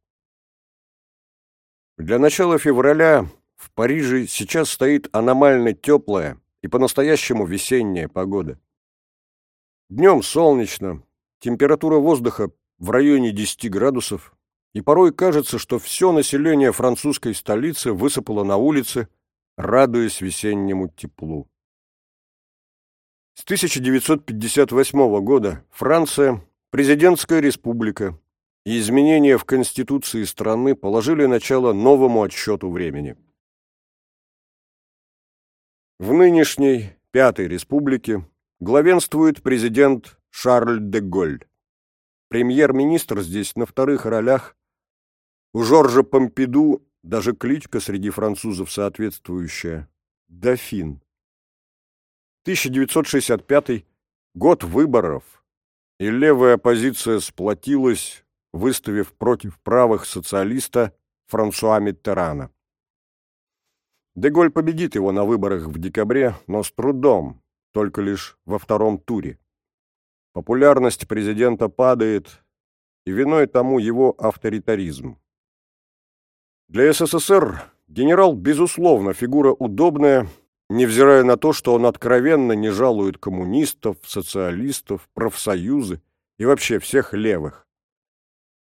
Для начала февраля в Париже сейчас стоит аномально теплая и по-настоящему весенняя погода. Днем солнечно, температура воздуха в районе 10 градусов, и порой кажется, что все население французской столицы высыпало на улицы, радуясь весеннему теплу. С 1958 года Франция – президентская республика, и изменения в Конституции страны положили начало новому отсчету времени. В нынешней Пятой Республике главенствует президент Шарль де Голь. Премьер-министр здесь на вторых ролях. У Жоржа Помпиду даже кличка среди французов соответствующая – Дофин. 1965 год выборов, и левая оппозиция сплотилась выставив против правых социалиста Франсуа Миттерана. Деголь победит его на выборах в декабре, но с трудом, только лишь во втором туре. Популярность президента падает, и виной тому его авторитаризм. Для СССР генерал, безусловно, фигура удобная, невзирая на то, что он откровенно не жалует коммунистов, социалистов, профсоюзы и вообще всех левых.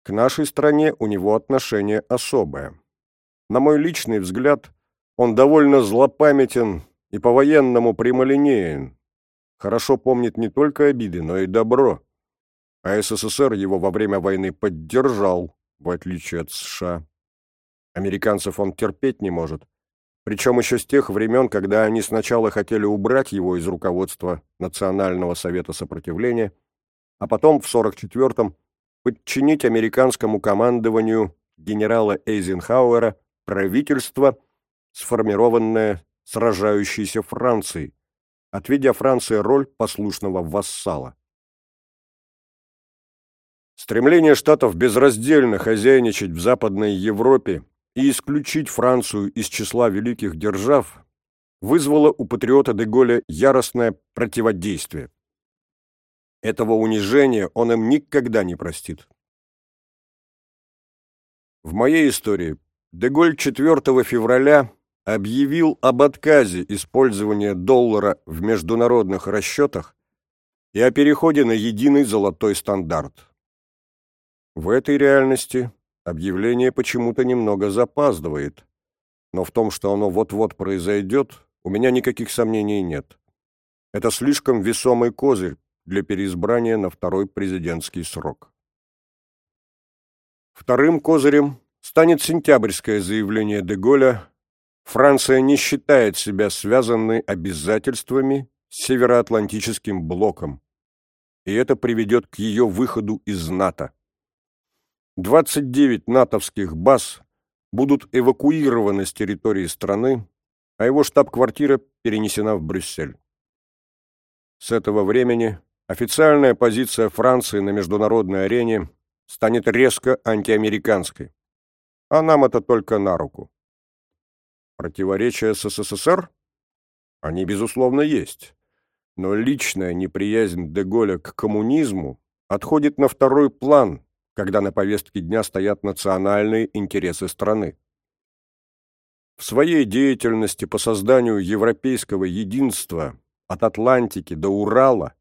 К нашей стране у него отношение особое. На мой личный взгляд, он довольно злопамятен и по-военному прямолинеен. Хорошо помнит не только обиды, но и добро. А СССР его во время войны поддержал, в отличие от США. Американцев он терпеть не может. Причем еще с тех времен, когда они сначала хотели убрать его из руководства Национального совета сопротивления, а потом в 44-м подчинить американскому командованию генерала Эйзенхауэра правительство, сформированное сражающейся Францией, отведя Франции роль послушного вассала. Стремление Штатов безраздельно хозяйничать в Западной Европе и исключить Францию из числа великих держав вызвало у патриота Деголя яростное противодействие. Этого унижения он им никогда не простит. В моей истории Деголь 4 февраля объявил об отказе использования доллара в международных расчетах и о переходе на единый золотой стандарт. В этой реальности объявление почему-то немного запаздывает, но в том, что оно вот-вот произойдет, у меня никаких сомнений нет. Это слишком весомый козырь, для переизбрания на второй президентский срок. Вторым козырем станет сентябрьское заявление Деголя «Франция не считает себя связанной обязательствами с Североатлантическим блоком, и это приведет к ее выходу из НАТО». 29 натовских баз будут эвакуированы с территории страны, а его штаб-квартира перенесена в Брюссель. С этого времени официальная позиция Франции на международной арене станет резко антиамериканской. А нам это только на руку. Противоречия с СССР? Они, безусловно, есть. Но личная неприязнь Деголя к коммунизму отходит на второй план, когда на повестке дня стоят национальные интересы страны. В своей деятельности по созданию европейского единства от Атлантики до Урала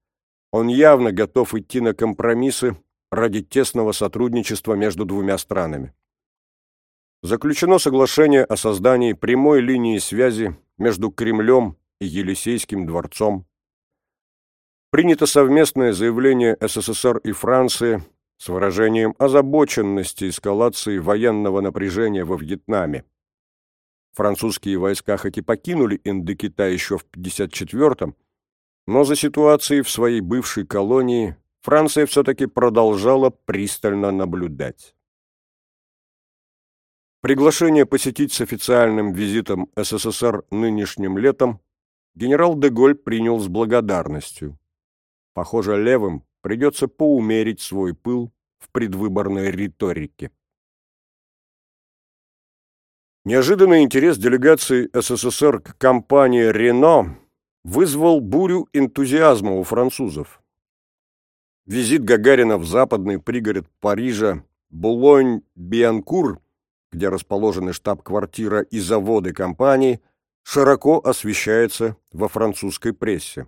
он явно готов идти на компромиссы ради тесного сотрудничества между двумя странами. Заключено соглашение о создании прямой линии связи между Кремлем и Елисейским дворцом. Принято совместное заявление СССР и Франции с выражением озабоченности эскалации военного напряжения во Вьетнаме. Французские войска хоть и покинули Индокитай еще в 1954 но за ситуацией в своей бывшей колонии Франция все-таки продолжала пристально наблюдать. Приглашение посетить с официальным визитом СССР нынешним летом генерал Деголь принял с благодарностью. Похоже, левым придется поумерить свой пыл в предвыборной риторике. Неожиданный интерес делегации СССР к компании «Рено» вызвал бурю энтузиазма у французов. Визит Гагарина в западный пригород Парижа Булонь-Бианкур, где расположены штаб-квартира и заводы компании, широко освещается во французской прессе.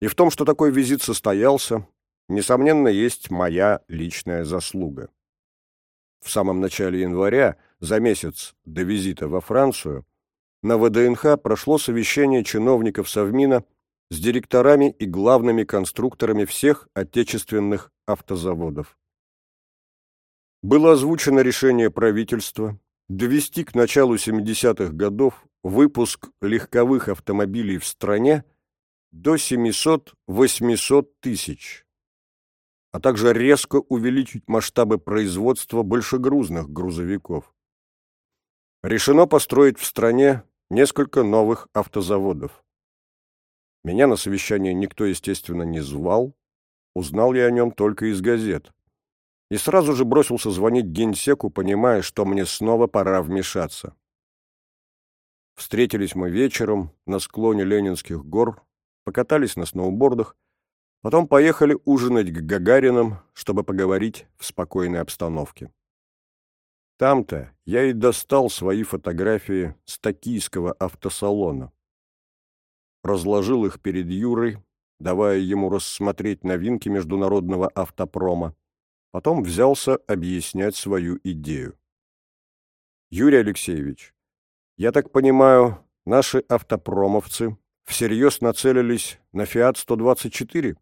И в том, что такой визит состоялся, несомненно, есть моя личная заслуга. В самом начале января, за месяц до визита во Францию, на ВДНХ прошло совещание чиновников Совмина с директорами и главными конструкторами всех отечественных автозаводов. Было озвучено решение правительства довести к началу 70-х годов выпуск легковых автомобилей в стране до 700-800 тысяч, а также резко увеличить масштабы производства большегрузных грузовиков. Решено построить в стране несколько новых автозаводов. Меня на совещание никто, естественно, не звал, узнал я о нем только из газет. И сразу же бросился звонить генсеку, понимая, что мне снова пора вмешаться. Встретились мы вечером на склоне Ленинских гор, покатались на сноубордах, Потом поехали ужинать к Гагаринам, чтобы поговорить в спокойной обстановке. Там-то я и достал свои фотографии с токийского автосалона. Разложил их перед Юрой, давая ему рассмотреть новинки международного автопрома. Потом взялся объяснять свою идею. Юрий Алексеевич, я так понимаю, наши автопромовцы всерьез нацелились на «Фиат-124»?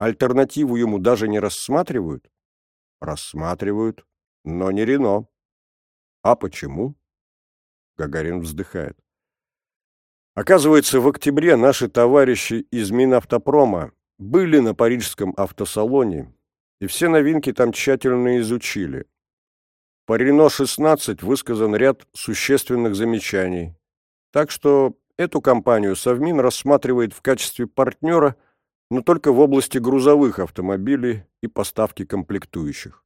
Альтернативу ему даже не рассматривают? Рассматривают, но не Рено. А почему? Гагарин вздыхает. Оказывается, в октябре наши товарищи из Минавтопрома были на парижском автосалоне, и все новинки там тщательно изучили. По Рено-16 высказан ряд существенных замечаний, так что эту компанию Совмин рассматривает в качестве партнера – но только в области грузовых автомобилей и поставки комплектующих.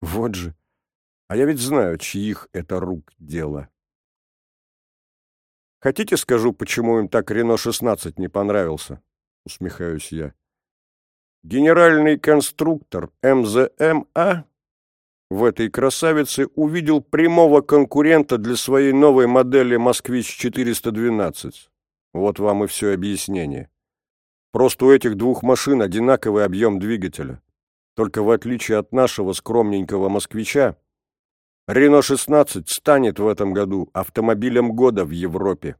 Вот же. А я ведь знаю, чьих это рук дело. Хотите, скажу, почему им так Рено-16 не понравился? Усмехаюсь я. Генеральный конструктор МЗМА в этой красавице увидел прямого конкурента для своей новой модели «Москвич-412». Вот вам и все объяснение. Просто у этих двух машин одинаковый объем двигателя. Только в отличие от нашего скромненького москвича, Рено-16 станет в этом году автомобилем года в Европе.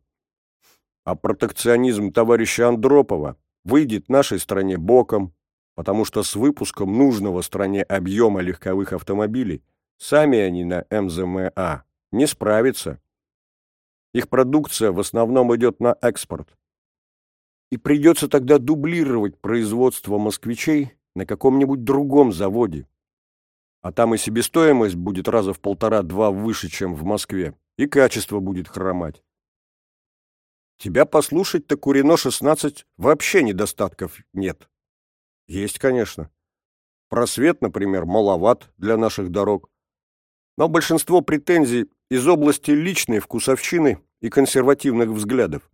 А протекционизм товарища Андропова выйдет нашей стране боком, потому что с выпуском нужного стране объема легковых автомобилей сами они на МЗМА не справятся. Их продукция в основном идет на экспорт и придется тогда дублировать производство москвичей на каком-нибудь другом заводе. А там и себестоимость будет раза в полтора-два выше, чем в Москве, и качество будет хромать. Тебя послушать-то Курино-16 вообще недостатков нет. Есть, конечно. Просвет, например, маловат для наших дорог. Но большинство претензий из области личной вкусовщины и консервативных взглядов.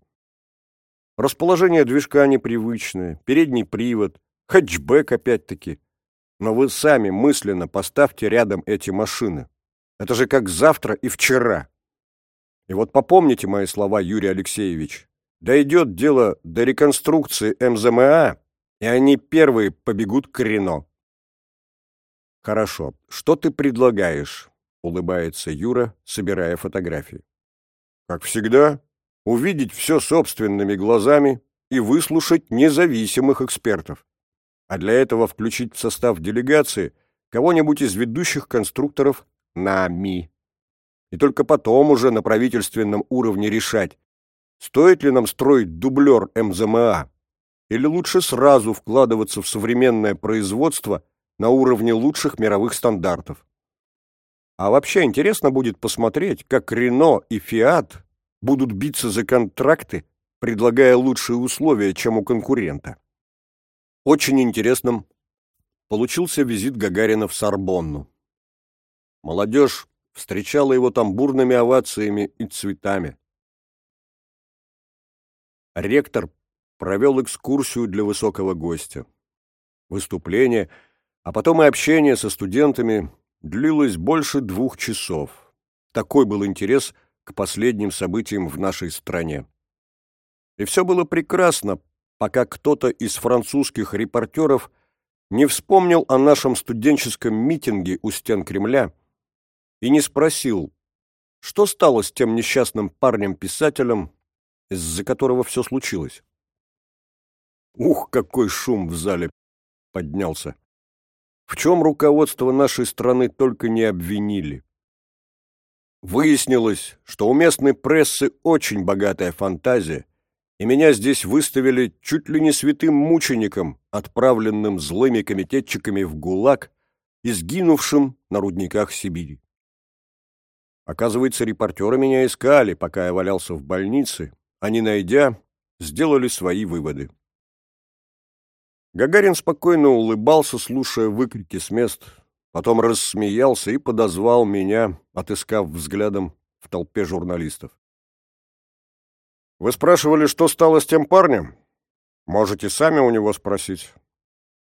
Расположение движка непривычное, передний привод, хэтчбэк опять-таки. Но вы сами мысленно поставьте рядом эти машины. Это же как завтра и вчера. И вот попомните мои слова, Юрий Алексеевич. Дойдет дело до реконструкции МЗМА, и они первые побегут к Рено. Хорошо, что ты предлагаешь? Улыбается Юра, собирая фотографии. Как всегда, увидеть все собственными глазами и выслушать независимых экспертов. А для этого включить в состав делегации кого-нибудь из ведущих конструкторов НАМИ. И только потом уже на правительственном уровне решать, стоит ли нам строить дублер МЗМА, или лучше сразу вкладываться в современное производство на уровне лучших мировых стандартов. А вообще интересно будет посмотреть, как Рено и Фиат будут биться за контракты, предлагая лучшие условия, чем у конкурента. Очень интересным получился визит Гагарина в Сорбонну. Молодежь встречала его там бурными овациями и цветами. Ректор провел экскурсию для высокого гостя. Выступление, а потом и общение со студентами длилось больше двух часов. Такой был интерес к последним событиям в нашей стране. И все было прекрасно, пока кто-то из французских репортеров не вспомнил о нашем студенческом митинге у стен Кремля и не спросил, что стало с тем несчастным парнем-писателем, из-за которого все случилось. Ух, какой шум в зале поднялся! В чем руководство нашей страны только не обвинили. Выяснилось, что у местной прессы очень богатая фантазия, и меня здесь выставили чуть ли не святым мучеником, отправленным злыми комитетчиками в ГУЛАГ и сгинувшим на рудниках Сибири. Оказывается, репортеры меня искали, пока я валялся в больнице, а не найдя, сделали свои выводы. Гагарин спокойно улыбался, слушая выкрики с мест, Потом рассмеялся и подозвал меня, отыскав взглядом в толпе журналистов. «Вы спрашивали, что стало с тем парнем? Можете сами у него спросить.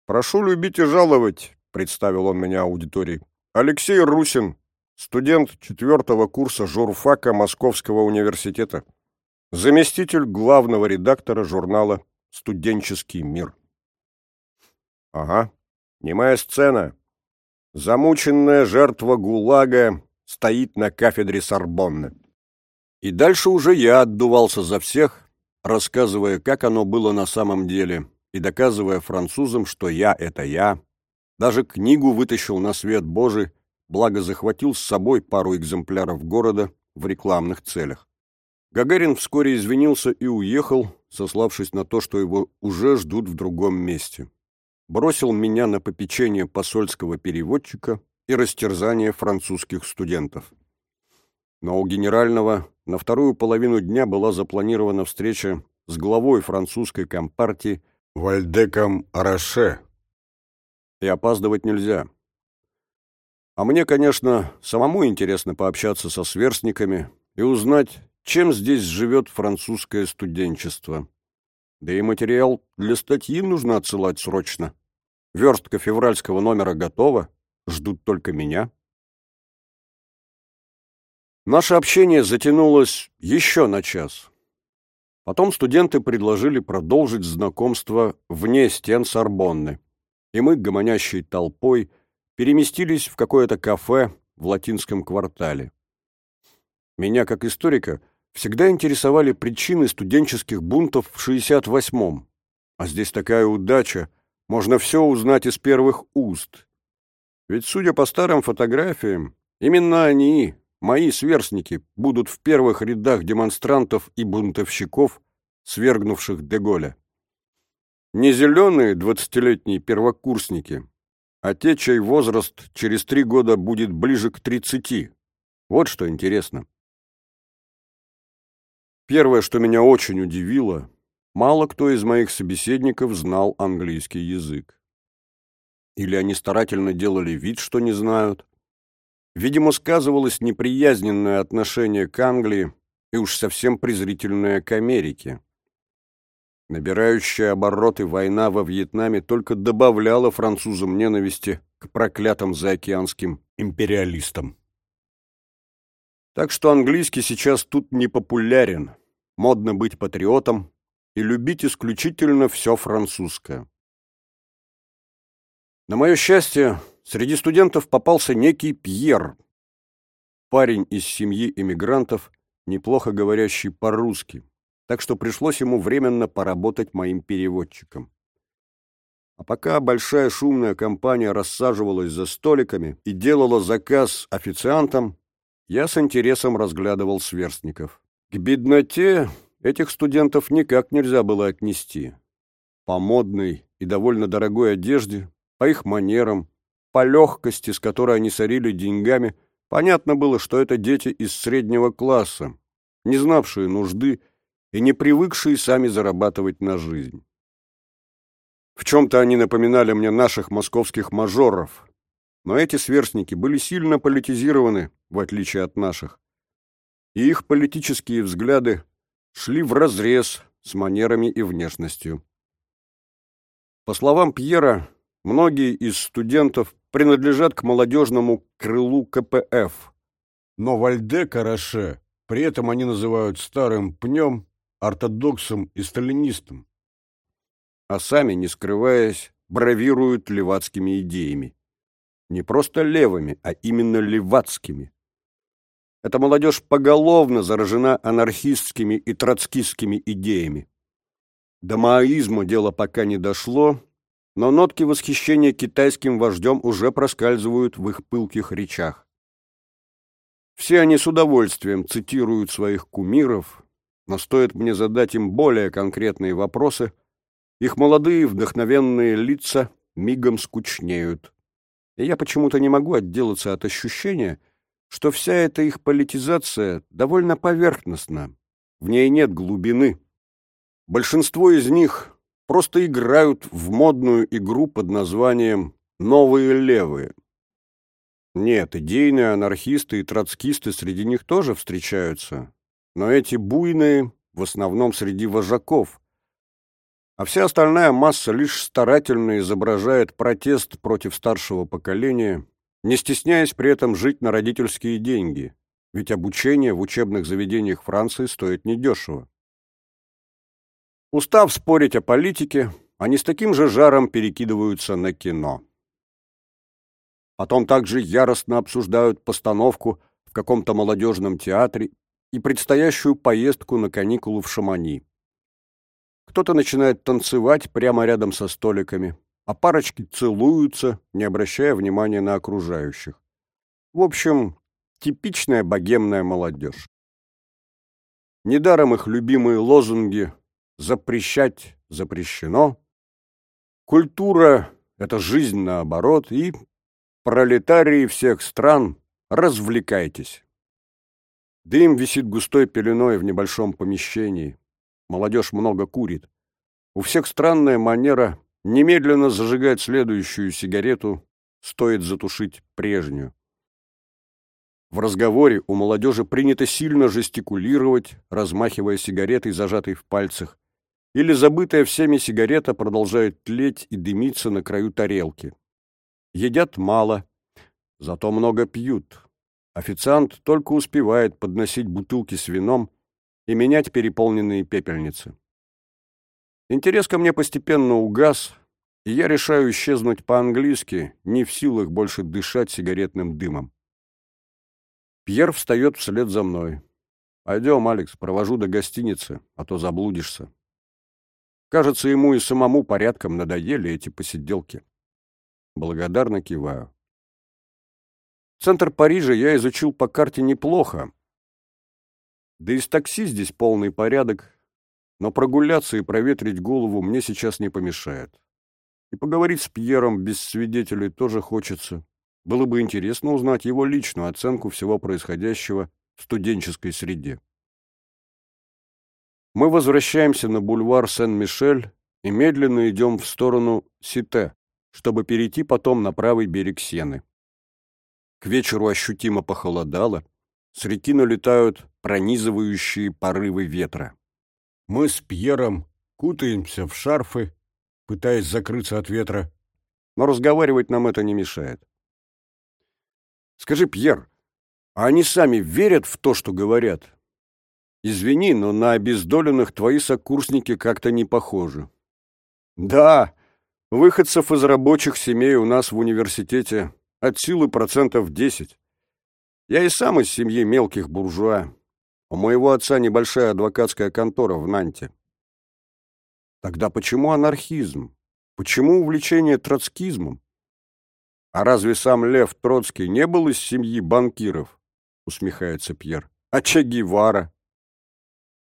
«Прошу любить и жаловать», — представил он меня аудитории. «Алексей Русин, студент четвертого курса журфака Московского университета, заместитель главного редактора журнала «Студенческий мир». Ага, немая сцена. Замученная жертва ГУЛАГа стоит на кафедре Сорбонны. И дальше уже я отдувался за всех, рассказывая, как оно было на самом деле, и доказывая французам, что я — это я. Даже книгу вытащил на свет Божий, благо захватил с собой пару экземпляров города в рекламных целях. Гагарин вскоре извинился и уехал, сославшись на то, что его уже ждут в другом месте. Бросил меня на попечение посольского переводчика и растерзание французских студентов. Но у генерального на вторую половину дня была запланирована встреча с главой французской компартии Вальдеком Араше. И опаздывать нельзя. А мне, конечно, самому интересно пообщаться со сверстниками и узнать, чем здесь живет французское студенчество. Да и материал для статьи нужно отсылать срочно. Верстка февральского номера готова, ждут только меня. Наше общение затянулось еще на час. Потом студенты предложили продолжить знакомство вне стен Сорбонны, и мы, гомонящей толпой, переместились в какое-то кафе в латинском квартале. Меня, как историка, всегда интересовали причины студенческих бунтов в 68-м. А здесь такая удача, можно все узнать из первых уст. Ведь, судя по старым фотографиям, именно они, Мои сверстники будут в первых рядах демонстрантов и бунтовщиков, свергнувших Деголя. Не зеленые двадцатилетние первокурсники, а те, чей возраст через три года будет ближе к тридцати. Вот что интересно. Первое, что меня очень удивило, мало кто из моих собеседников знал английский язык. Или они старательно делали вид, что не знают, Видимо, сказывалось неприязненное отношение к Англии и уж совсем презрительное к Америке. Набирающая обороты война во Вьетнаме только добавляла французам ненависти к проклятым заокеанским империалистам. Так что английский сейчас тут не популярен. Модно быть патриотом и любить исключительно все французское. На мое счастье, среди студентов попался некий Пьер, парень из семьи эмигрантов, неплохо говорящий по-русски, так что пришлось ему временно поработать моим переводчиком. А пока большая шумная компания рассаживалась за столиками и делала заказ официантам, я с интересом разглядывал сверстников. К бедноте этих студентов никак нельзя было отнести. По модной и довольно дорогой одежде, по их манерам, по легкости, с которой они сорили деньгами, понятно было, что это дети из среднего класса, не знавшие нужды и не привыкшие сами зарабатывать на жизнь. В чем-то они напоминали мне наших московских мажоров, но эти сверстники были сильно политизированы, в отличие от наших, и их политические взгляды шли вразрез с манерами и внешностью. По словам Пьера, многие из студентов принадлежат к молодежному крылу КПФ. Но Вальде Караше при этом они называют старым пнем, ортодоксом и сталинистом. А сами, не скрываясь, бравируют левацкими идеями. Не просто левыми, а именно левацкими. Эта молодежь поголовно заражена анархистскими и троцкистскими идеями. До маоизма дело пока не дошло, но нотки восхищения китайским вождем уже проскальзывают в их пылких речах. Все они с удовольствием цитируют своих кумиров, но стоит мне задать им более конкретные вопросы, их молодые вдохновенные лица мигом скучнеют. И я почему-то не могу отделаться от ощущения, что вся эта их политизация довольно поверхностна, в ней нет глубины. Большинство из них просто играют в модную игру под названием «Новые левые». Нет, идейные анархисты и троцкисты среди них тоже встречаются, но эти буйные в основном среди вожаков. а вся остальная масса лишь старательно изображает протест против старшего поколения, не стесняясь при этом жить на родительские деньги, ведь обучение в учебных заведениях Франции стоит недешево. Устав спорить о политике, они с таким же жаром перекидываются на кино. Потом также яростно обсуждают постановку в каком-то молодежном театре и предстоящую поездку на каникулы в Шамани. Кто-то начинает танцевать прямо рядом со столиками, а парочки целуются, не обращая внимания на окружающих. В общем, типичная богемная молодежь. Недаром их любимые лозунги «запрещать запрещено», «культура — это жизнь наоборот» и «пролетарии всех стран, развлекайтесь». Дым висит густой пеленой в небольшом помещении. Молодежь много курит. У всех странная манера немедленно зажигать следующую сигарету, стоит затушить прежнюю. В разговоре у молодежи принято сильно жестикулировать, размахивая сигаретой, зажатой в пальцах, или забытая всеми сигарета продолжает тлеть и дымиться на краю тарелки. Едят мало, зато много пьют. Официант только успевает подносить бутылки с вином и менять переполненные пепельницы. Интерес ко мне постепенно угас, и я решаю исчезнуть по-английски, не в силах больше дышать сигаретным дымом. Пьер встает вслед за мной. «Пойдем, Алекс, провожу до гостиницы, а то заблудишься». Кажется, ему и самому порядком надоели эти посиделки. Благодарно киваю. Центр Парижа я изучил по карте неплохо. Да и с такси здесь полный порядок, но прогуляться и проветрить голову мне сейчас не помешает. И поговорить с Пьером без свидетелей тоже хочется. Было бы интересно узнать его личную оценку всего происходящего в студенческой среде. Мы возвращаемся на бульвар Сен-Мишель и медленно идем в сторону Сите, чтобы перейти потом на правый берег Сены. К вечеру ощутимо похолодало, с реки налетают пронизывающие порывы ветра. Мы с Пьером кутаемся в шарфы, пытаясь закрыться от ветра, но разговаривать нам это не мешает. Скажи, Пьер, а они сами верят в то, что говорят? Извини, но на обездоленных твои сокурсники как-то не похожи. Да, выходцев из рабочих семей у нас в университете от силы процентов десять. Я и сам из семьи мелких буржуа. У моего отца небольшая адвокатская контора в Нанте. Тогда почему анархизм? Почему увлечение троцкизмом? А разве сам Лев Троцкий не был из семьи банкиров? Усмехается Пьер. А Че Гевара?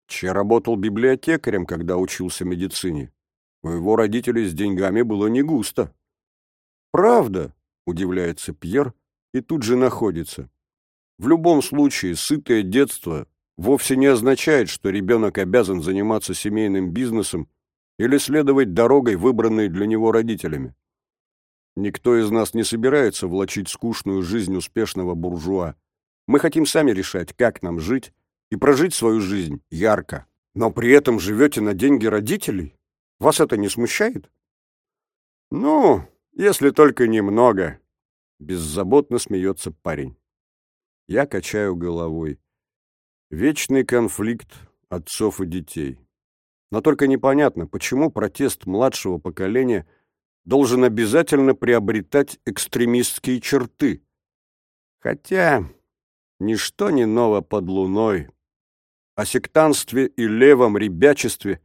Че работал библиотекарем, когда учился медицине. У его родителей с деньгами было не густо. Правда? удивляется Пьер и тут же находится. В любом случае, сытое детство вовсе не означает, что ребенок обязан заниматься семейным бизнесом или следовать дорогой, выбранной для него родителями. Никто из нас не собирается влачить скучную жизнь успешного буржуа. Мы хотим сами решать, как нам жить, и прожить свою жизнь ярко. Но при этом живете на деньги родителей? Вас это не смущает? Ну, если только немного. Беззаботно смеется парень. Я качаю головой. Вечный конфликт отцов и детей. Но только непонятно, почему протест младшего поколения должен обязательно приобретать экстремистские черты. Хотя ничто не ново под луной. О сектанстве и левом ребячестве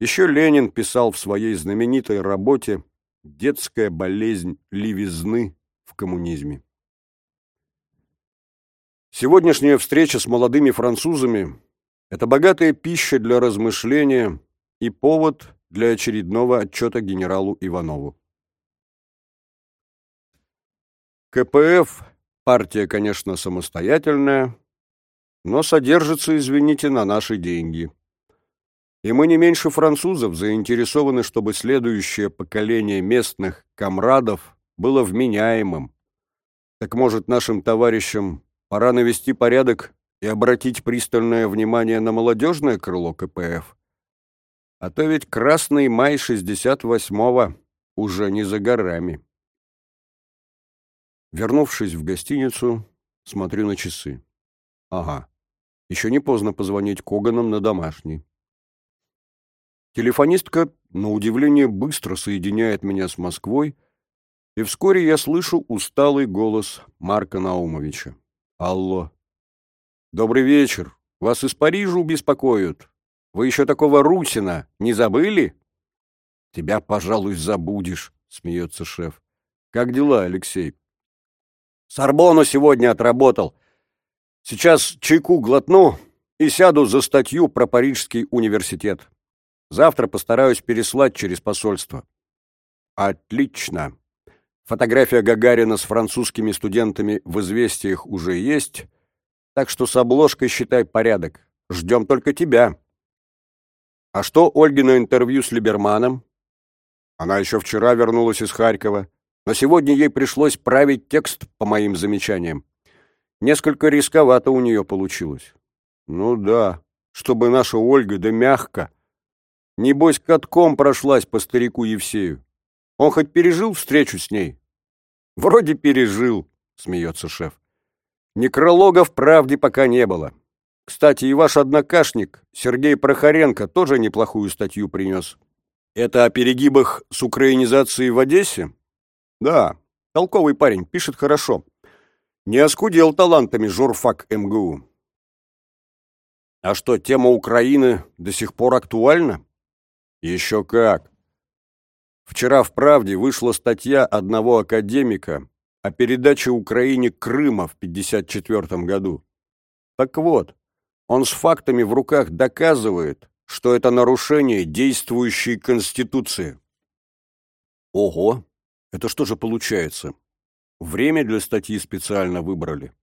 еще Ленин писал в своей знаменитой работе детская болезнь левизны в коммунизме. Сегодняшняя встреча с молодыми французами – это богатая пища для размышления и повод для очередного отчета генералу Иванову. КПФ – партия, конечно, самостоятельная, но содержится, извините, на наши деньги – и мы не меньше французов заинтересованы, чтобы следующее поколение местных комрадов было вменяемым. Так может, нашим товарищам пора навести порядок и обратить пристальное внимание на молодежное крыло КПФ? А то ведь красный май 68-го уже не за горами. Вернувшись в гостиницу, смотрю на часы. Ага, еще не поздно позвонить Коганам на домашний. Телефонистка, на удивление, быстро соединяет меня с Москвой, и вскоре я слышу усталый голос Марка Наумовича. Алло. Добрый вечер. Вас из Парижа беспокоят. Вы еще такого Русина не забыли? Тебя, пожалуй, забудешь, смеется шеф. Как дела, Алексей? Сорбону сегодня отработал. Сейчас чайку глотну и сяду за статью про Парижский университет. Завтра постараюсь переслать через посольство. Отлично. Фотография Гагарина с французскими студентами в известиях уже есть, так что с обложкой считай порядок. Ждем только тебя. А что Ольгино интервью с Либерманом? Она еще вчера вернулась из Харькова, но сегодня ей пришлось править текст по моим замечаниям. Несколько рисковато у нее получилось. Ну да, чтобы наша Ольга, да мягко. Небось, катком прошлась по старику Евсею. Он хоть пережил встречу с ней? Вроде пережил, смеется шеф. Некролога в правде пока не было. Кстати, и ваш однокашник, Сергей Прохоренко, тоже неплохую статью принес. Это о перегибах с украинизацией в Одессе? Да, толковый парень, пишет хорошо. Не оскудел талантами журфак МГУ. А что, тема Украины до сих пор актуальна? Еще как. Вчера в «Правде» вышла статья одного академика о передаче Украине Крыма в 1954 году. Так вот, он с фактами в руках доказывает, что это нарушение действующей Конституции. Ого, это что же получается? Время для статьи специально выбрали.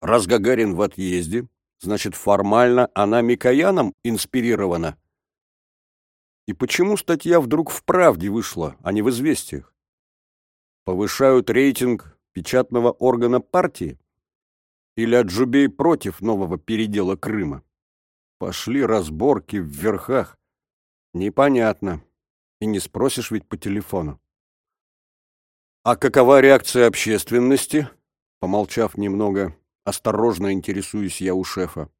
Раз Гагарин в отъезде, значит, формально она Микояном инспирирована. И почему статья вдруг в «Правде» вышла, а не в «Известиях»? Повышают рейтинг печатного органа партии? Или Аджубей против нового передела Крыма? Пошли разборки в верхах. Непонятно. И не спросишь ведь по телефону. А какова реакция общественности? Помолчав немного, осторожно интересуюсь я у шефа.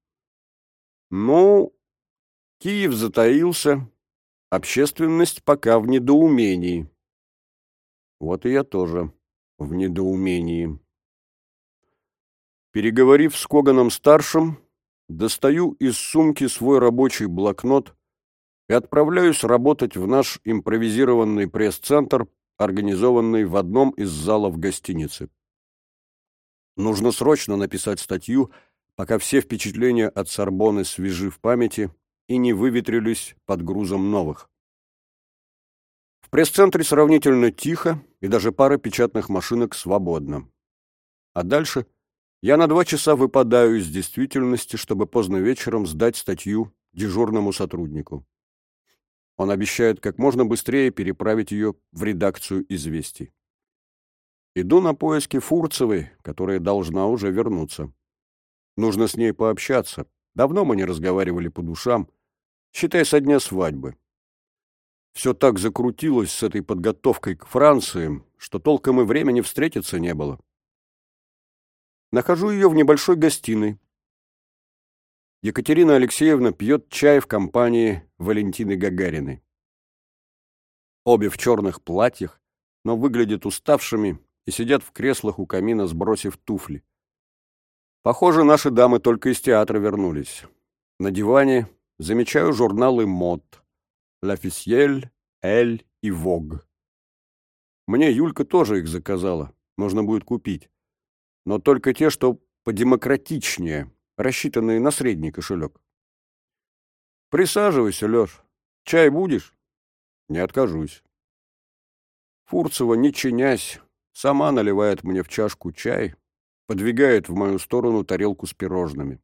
Ну, Киев затаился. Общественность пока в недоумении. Вот и я тоже в недоумении. Переговорив с Коганом-старшим, достаю из сумки свой рабочий блокнот и отправляюсь работать в наш импровизированный пресс-центр, организованный в одном из залов гостиницы. Нужно срочно написать статью, пока все впечатления от Сорбоны свежи в памяти и не выветрились под грузом новых. В пресс-центре сравнительно тихо, и даже пара печатных машинок свободна. А дальше – я на два часа выпадаю из действительности, чтобы поздно вечером сдать статью дежурному сотруднику. Он обещает как можно быстрее переправить ее в редакцию «Известий». Иду на поиски Фурцевой, которая должна уже вернуться. Нужно с ней пообщаться. Давно мы не разговаривали по душам. Считай, со дня свадьбы. Все так закрутилось с этой подготовкой к Франции, что толком и времени встретиться не было. Нахожу ее в небольшой гостиной. Екатерина Алексеевна пьет чай в компании Валентины Гагариной. Обе в черных платьях, но выглядят уставшими и сидят в креслах у камина, сбросив туфли. Похоже, наши дамы только из театра вернулись. На диване замечаю журналы мод «Ла Фисьель», «Эль» и «Вог». Мне Юлька тоже их заказала, можно будет купить но только те, что подемократичнее, рассчитанные на средний кошелек. Присаживайся, Леш. Чай будешь? Не откажусь. Фурцева, не чинясь, сама наливает мне в чашку чай, подвигает в мою сторону тарелку с пирожными.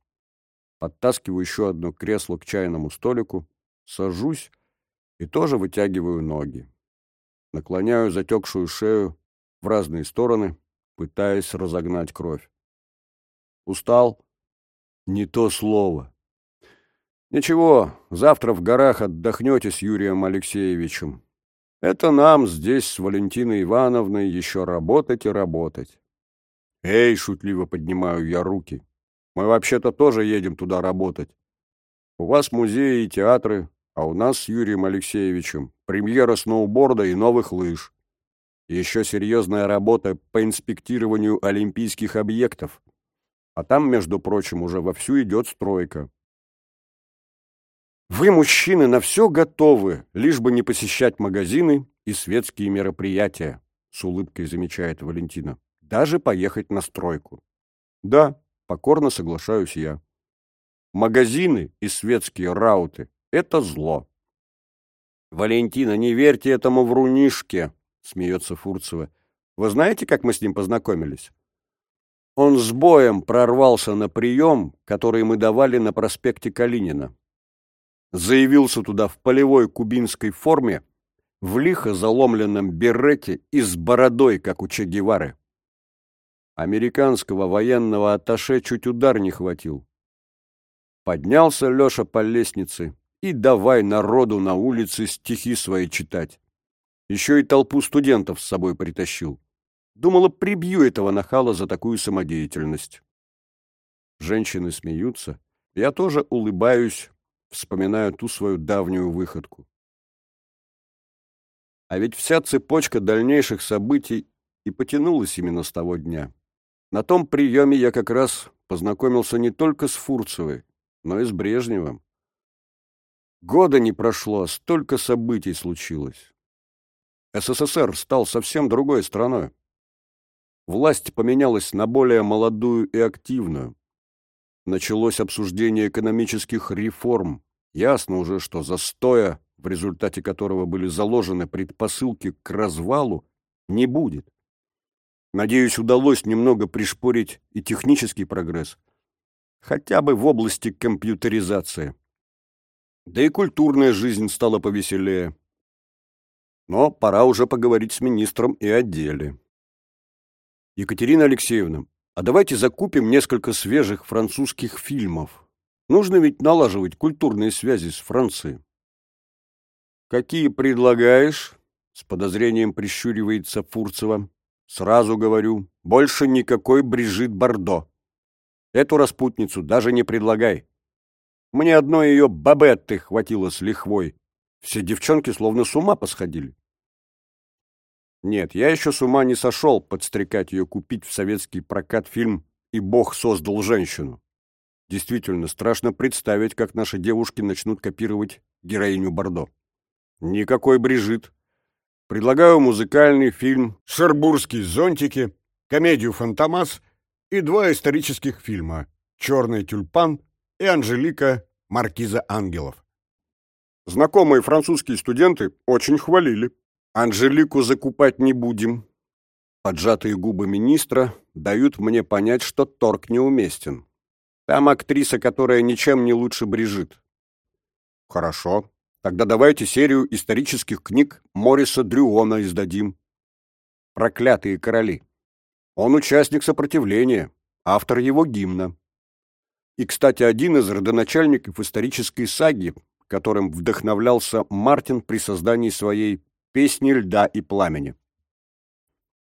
Подтаскиваю еще одно кресло к чайному столику, сажусь и тоже вытягиваю ноги. Наклоняю затекшую шею в разные стороны, пытаясь разогнать кровь. Устал? Не то слово. Ничего, завтра в горах отдохнете с Юрием Алексеевичем. Это нам здесь с Валентиной Ивановной еще работать и работать. Эй, шутливо поднимаю я руки. Мы вообще-то тоже едем туда работать. У вас музеи и театры, а у нас с Юрием Алексеевичем премьера сноуборда и новых лыж. Еще серьезная работа по инспектированию олимпийских объектов. А там, между прочим, уже вовсю идет стройка. Вы, мужчины, на все готовы, лишь бы не посещать магазины и светские мероприятия, с улыбкой замечает Валентина. Даже поехать на стройку. Да, покорно соглашаюсь я. Магазины и светские рауты — это зло. Валентина, не верьте этому врунишке, смеется Фурцева. Вы знаете, как мы с ним познакомились? Он с боем прорвался на прием, который мы давали на проспекте Калинина. Заявился туда в полевой кубинской форме, в лихо заломленном берете и с бородой, как у Че Гевары. Американского военного атташе чуть удар не хватил. Поднялся Леша по лестнице и давай народу на улице стихи свои читать. Еще и толпу студентов с собой притащил. Думала, прибью этого нахала за такую самодеятельность. Женщины смеются. Я тоже улыбаюсь, вспоминая ту свою давнюю выходку. А ведь вся цепочка дальнейших событий и потянулась именно с того дня. На том приеме я как раз познакомился не только с Фурцевой, но и с Брежневым. Года не прошло, а столько событий случилось. СССР стал совсем другой страной. Власть поменялась на более молодую и активную. Началось обсуждение экономических реформ. Ясно уже, что застоя, в результате которого были заложены предпосылки к развалу, не будет. Надеюсь, удалось немного пришпорить и технический прогресс. Хотя бы в области компьютеризации. Да и культурная жизнь стала повеселее. Но пора уже поговорить с министром и о деле. Екатерина Алексеевна, а давайте закупим несколько свежих французских фильмов. Нужно ведь налаживать культурные связи с Францией. Какие предлагаешь? С подозрением прищуривается Фурцева. Сразу говорю, больше никакой Брижит Бардо. Эту распутницу даже не предлагай. Мне одной ее бабетты хватило с лихвой. Все девчонки словно с ума посходили. Нет, я еще с ума не сошел подстрекать ее купить в советский прокат фильм «И Бог создал женщину». Действительно, страшно представить, как наши девушки начнут копировать героиню Бордо. Никакой Брижит. Предлагаю музыкальный фильм «Шербургские зонтики», комедию «Фантомас» и два исторических фильма «Черный тюльпан» и «Анжелика. Маркиза ангелов». Знакомые французские студенты очень хвалили. Анжелику закупать не будем. Поджатые губы министра дают мне понять, что торг неуместен. Там актриса, которая ничем не лучше Брижит. Хорошо. Тогда давайте серию исторических книг Мориса Дрюона издадим. «Проклятые короли». Он участник сопротивления, автор его гимна. И, кстати, один из родоначальников исторической саги, которым вдохновлялся Мартин при создании своей «Песни льда и пламени».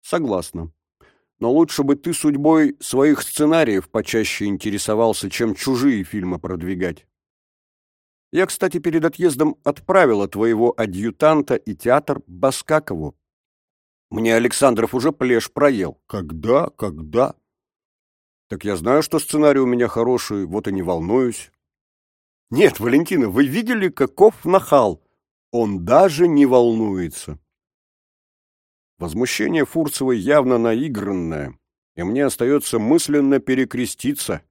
Согласна. Но лучше бы ты судьбой своих сценариев почаще интересовался, чем чужие фильмы продвигать. Я, кстати, перед отъездом отправила твоего адъютанта и театр Баскакову. Мне Александров уже плешь проел. Когда? Когда? Так я знаю, что сценарий у меня хороший, вот и не волнуюсь. Нет, Валентина, вы видели, каков нахал? Он даже не волнуется. Возмущение Фурцевой явно наигранное, и мне остается мысленно перекреститься.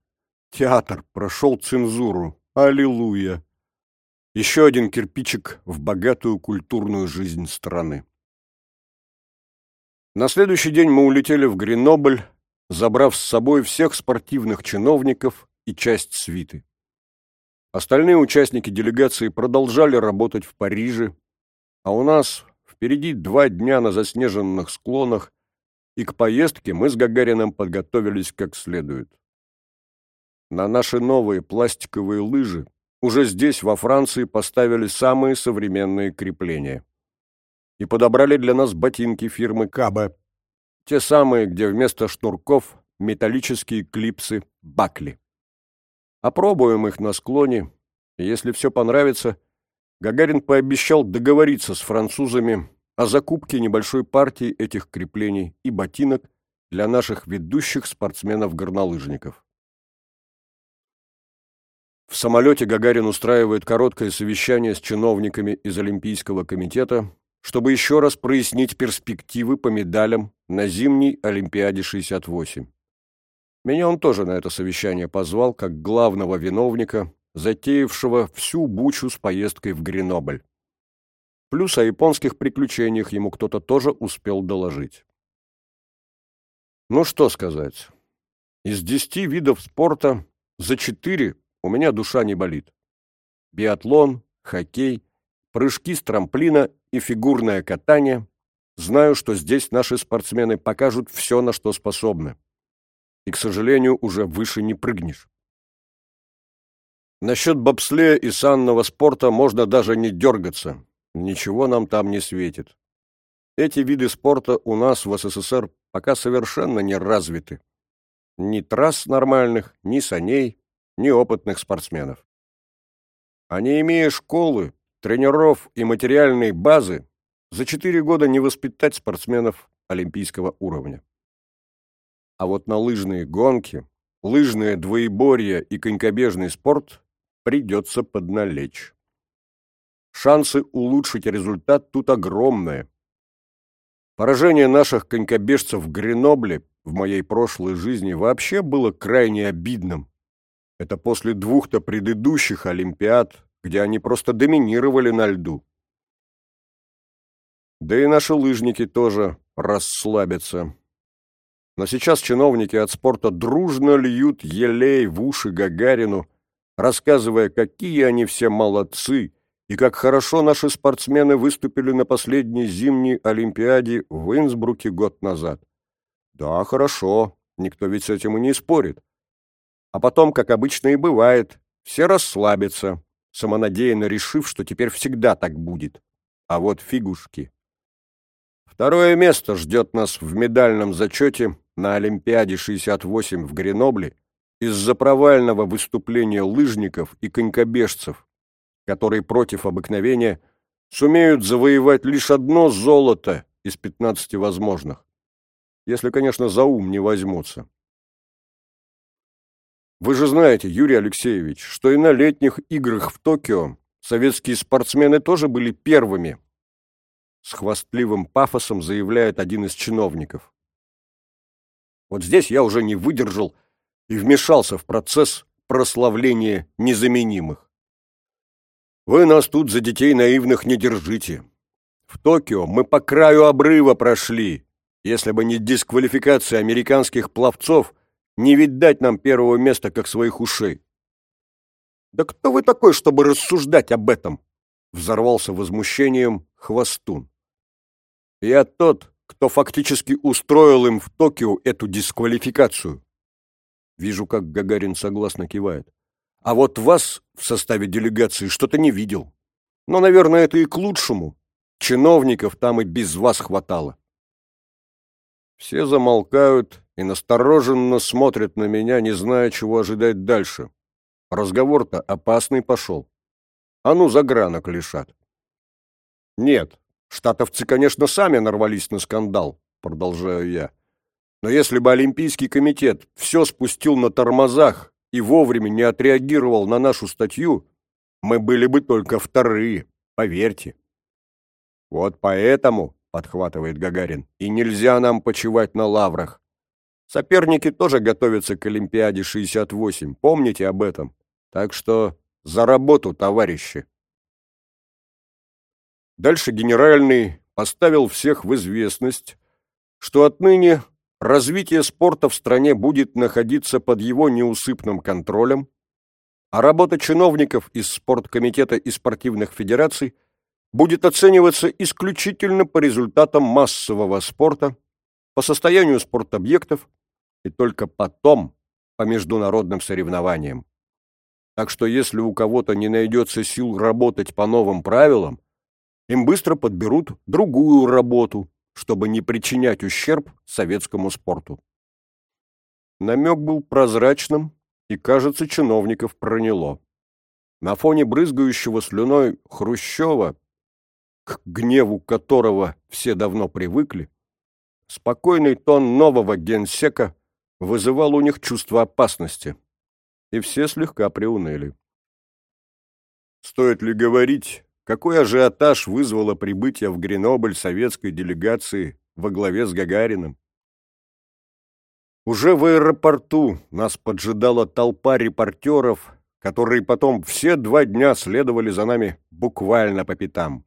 Театр прошел цензуру. Аллилуйя! Еще один кирпичик в богатую культурную жизнь страны. На следующий день мы улетели в Гренобль, забрав с собой всех спортивных чиновников и часть свиты. Остальные участники делегации продолжали работать в Париже, а у нас впереди два дня на заснеженных склонах, и к поездке мы с Гагарином подготовились как следует. На наши новые пластиковые лыжи уже здесь, во Франции, поставили самые современные крепления. И подобрали для нас ботинки фирмы Кабе, те самые, где вместо шнурков металлические клипсы Бакли. Опробуем их на склоне, если все понравится, Гагарин пообещал договориться с французами о закупке небольшой партии этих креплений и ботинок для наших ведущих спортсменов-горнолыжников. В самолете Гагарин устраивает короткое совещание с чиновниками из Олимпийского комитета, чтобы еще раз прояснить перспективы по медалям на зимней Олимпиаде 68. Меня он тоже на это совещание позвал как главного виновника, затеявшего всю бучу с поездкой в Гренобль. Плюс о японских приключениях ему кто-то тоже успел доложить. Ну что сказать. Из десяти видов спорта за четыре у меня душа не болит. Биатлон, хоккей, прыжки с трамплина и фигурное катание. Знаю, что здесь наши спортсмены покажут все, на что способны. И, к сожалению, уже выше не прыгнешь. Насчет бобслея и санного спорта можно даже не дергаться. Ничего нам там не светит. Эти виды спорта у нас в СССР пока совершенно не развиты. Ни трасс нормальных, ни саней, ни опытных спортсменов. А не имея школы, тренеров и материальной базы, за четыре года не воспитать спортсменов олимпийского уровня. А вот на лыжные гонки, лыжное двоеборье и конькобежный спорт придется подналечь. Шансы улучшить результат тут огромные. Поражение наших конькобежцев в Гренобле в моей прошлой жизни вообще было крайне обидным. Это после двух-то предыдущих Олимпиад, где они просто доминировали на льду. Да и наши лыжники тоже расслабятся. Но сейчас чиновники от спорта дружно льют елей в уши Гагарину, рассказывая, какие они все молодцы и как хорошо наши спортсмены выступили на последней зимней Олимпиаде в Инсбруке год назад. Да, хорошо, никто ведь с этим и не спорит. А потом, как обычно и бывает, все расслабятся, самонадеянно решив, что теперь всегда так будет. А вот фигушки. Второе место ждет нас в медальном зачете на Олимпиаде 68 в Гренобле из-за провального выступления лыжников и конькобежцев, которые против обыкновения сумеют завоевать лишь одно золото из 15 возможных, если, конечно, за ум не возьмутся. Вы же знаете, Юрий Алексеевич, что и на летних играх в Токио советские спортсмены тоже были первыми. С хвастливым пафосом заявляет один из чиновников. Вот здесь я уже не выдержал и вмешался в процесс прославления незаменимых. Вы нас тут за детей наивных не держите. В Токио мы по краю обрыва прошли. Если бы не дисквалификация американских пловцов, не видать нам первого места, как своих ушей. «Да кто вы такой, чтобы рассуждать об этом?» Взорвался возмущением Хвостун. «Я тот, кто фактически устроил им в Токио эту дисквалификацию». Вижу, как Гагарин согласно кивает. «А вот вас в составе делегации что-то не видел. Но, наверное, это и к лучшему. Чиновников там и без вас хватало». Все замолкают и настороженно смотрят на меня, не зная, чего ожидать дальше. Разговор-то опасный пошел. А ну, загранок лишат. Нет, штатовцы, конечно, сами нарвались на скандал, продолжаю я. Но если бы Олимпийский комитет все спустил на тормозах и вовремя не отреагировал на нашу статью, мы были бы только вторые, поверьте. Вот поэтому, подхватывает Гагарин, и нельзя нам почивать на лаврах. Соперники тоже готовятся к Олимпиаде 68, помните об этом. Так что за работу, товарищи. Дальше генеральный поставил всех в известность, что отныне развитие спорта в стране будет находиться под его неусыпным контролем, а работа чиновников из спорткомитета и спортивных федераций будет оцениваться исключительно по результатам массового спорта, по состоянию спортобъектов и только потом по международным соревнованиям. так что если у кого-то не найдется сил работать по новым правилам, им быстро подберут другую работу, чтобы не причинять ущерб советскому спорту. Намек был прозрачным, и, кажется, чиновников проняло. На фоне брызгающего слюной Хрущева, к гневу которого все давно привыкли, спокойный тон нового генсека вызывал у них чувство опасности, и все слегка приуныли. Стоит ли говорить, какой ажиотаж вызвало прибытие в Гренобль советской делегации во главе с Гагариным? Уже в аэропорту нас поджидала толпа репортеров, которые потом все два дня следовали за нами буквально по пятам.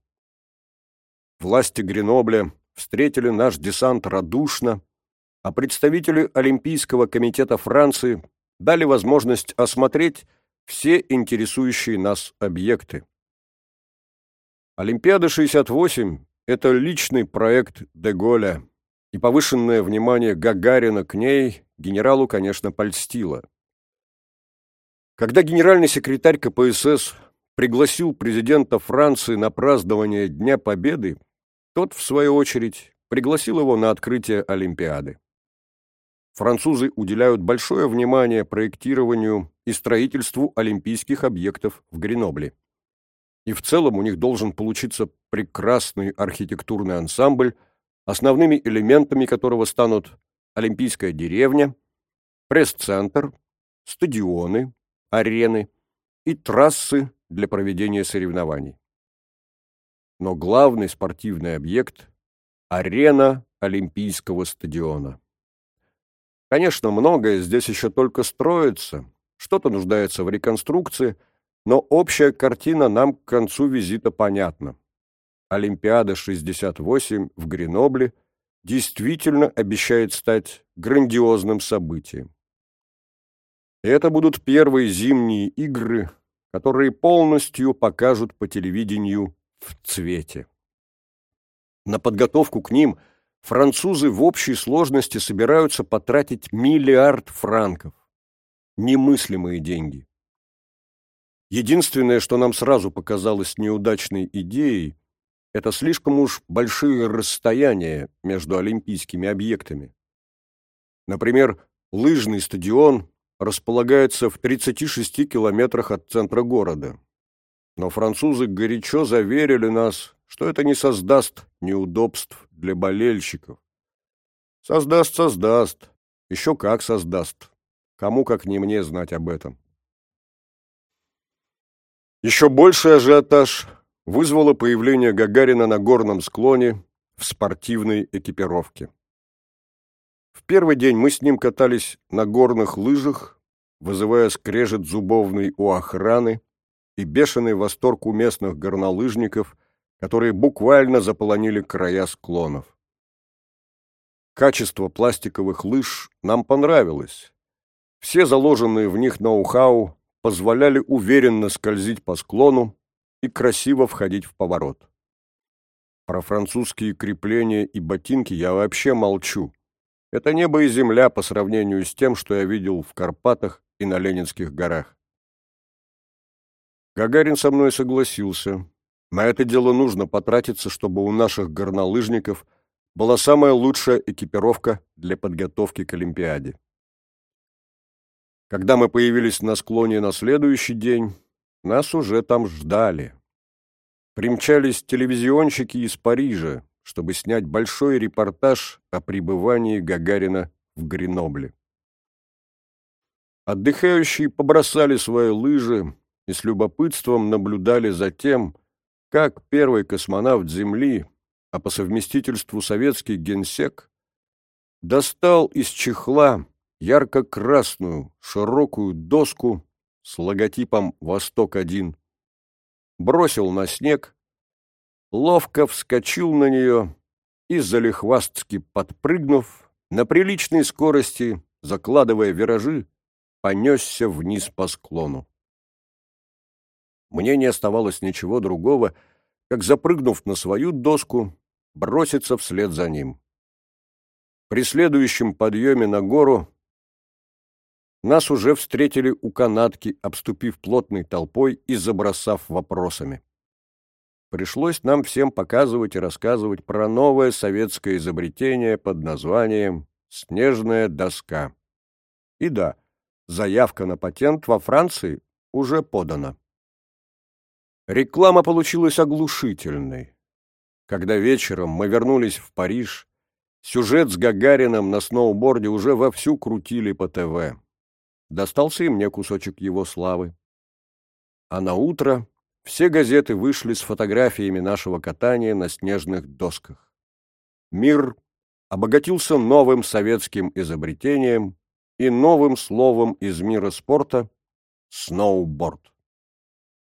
Власти Гренобля встретили наш десант радушно, а представители Олимпийского комитета Франции дали возможность осмотреть все интересующие нас объекты. Олимпиада-68 – это личный проект Деголя, и повышенное внимание Гагарина к ней генералу, конечно, польстило. Когда генеральный секретарь КПСС пригласил президента Франции на празднование Дня Победы, тот, в свою очередь, пригласил его на открытие Олимпиады. Французы уделяют большое внимание проектированию и строительству олимпийских объектов в Гренобле. И в целом у них должен получиться прекрасный архитектурный ансамбль, основными элементами которого станут Олимпийская деревня, пресс-центр, стадионы, арены и трассы для проведения соревнований. Но главный спортивный объект – арена Олимпийского стадиона. Конечно, многое здесь еще только строится, что-то нуждается в реконструкции, но общая картина нам к концу визита понятна. Олимпиада 68 в Гренобле действительно обещает стать грандиозным событием. Это будут первые зимние игры, которые полностью покажут по телевидению в цвете. На подготовку к ним французы в общей сложности собираются потратить миллиард франков. Немыслимые деньги. Единственное, что нам сразу показалось неудачной идеей, это слишком уж большие расстояния между олимпийскими объектами. Например, лыжный стадион располагается в 36 километрах от центра города. Но французы горячо заверили нас, что это не создаст неудобств для болельщиков. Создаст, создаст. Еще как создаст. Кому, как не мне, знать об этом. Еще больший ажиотаж вызвало появление Гагарина на горном склоне в спортивной экипировке. В первый день мы с ним катались на горных лыжах, вызывая скрежет зубовный у охраны и бешеный восторг у местных горнолыжников, которые буквально заполонили края склонов. Качество пластиковых лыж нам понравилось. Все заложенные в них ноу-хау позволяли уверенно скользить по склону, и красиво входить в поворот. Про французские крепления и ботинки я вообще молчу. Это небо и земля по сравнению с тем, что я видел в Карпатах и на Ленинских горах. Гагарин со мной согласился. На это дело нужно потратиться, чтобы у наших горнолыжников была самая лучшая экипировка для подготовки к Олимпиаде. Когда мы появились на склоне на следующий день, нас уже там ждали. Примчались телевизионщики из Парижа, чтобы снять большой репортаж о пребывании Гагарина в Гренобле. Отдыхающие побросали свои лыжи и с любопытством наблюдали за тем, как первый космонавт Земли, а по совместительству советский генсек, достал из чехла ярко-красную широкую доску с логотипом «Восток-1», бросил на снег, ловко вскочил на нее и, залихвастски подпрыгнув, на приличной скорости, закладывая виражи, понесся вниз по склону. Мне не оставалось ничего другого, как, запрыгнув на свою доску, броситься вслед за ним. При следующем подъеме на гору нас уже встретили у канатки, обступив плотной толпой и забросав вопросами. Пришлось нам всем показывать и рассказывать про новое советское изобретение под названием «Снежная доска». И да, заявка на патент во Франции уже подана. Реклама получилась оглушительной. Когда вечером мы вернулись в Париж, сюжет с Гагарином на сноуборде уже вовсю крутили по ТВ. Достался и мне кусочек его славы. А на утро все газеты вышли с фотографиями нашего катания на снежных досках. Мир обогатился новым советским изобретением и новым словом из мира спорта — сноуборд.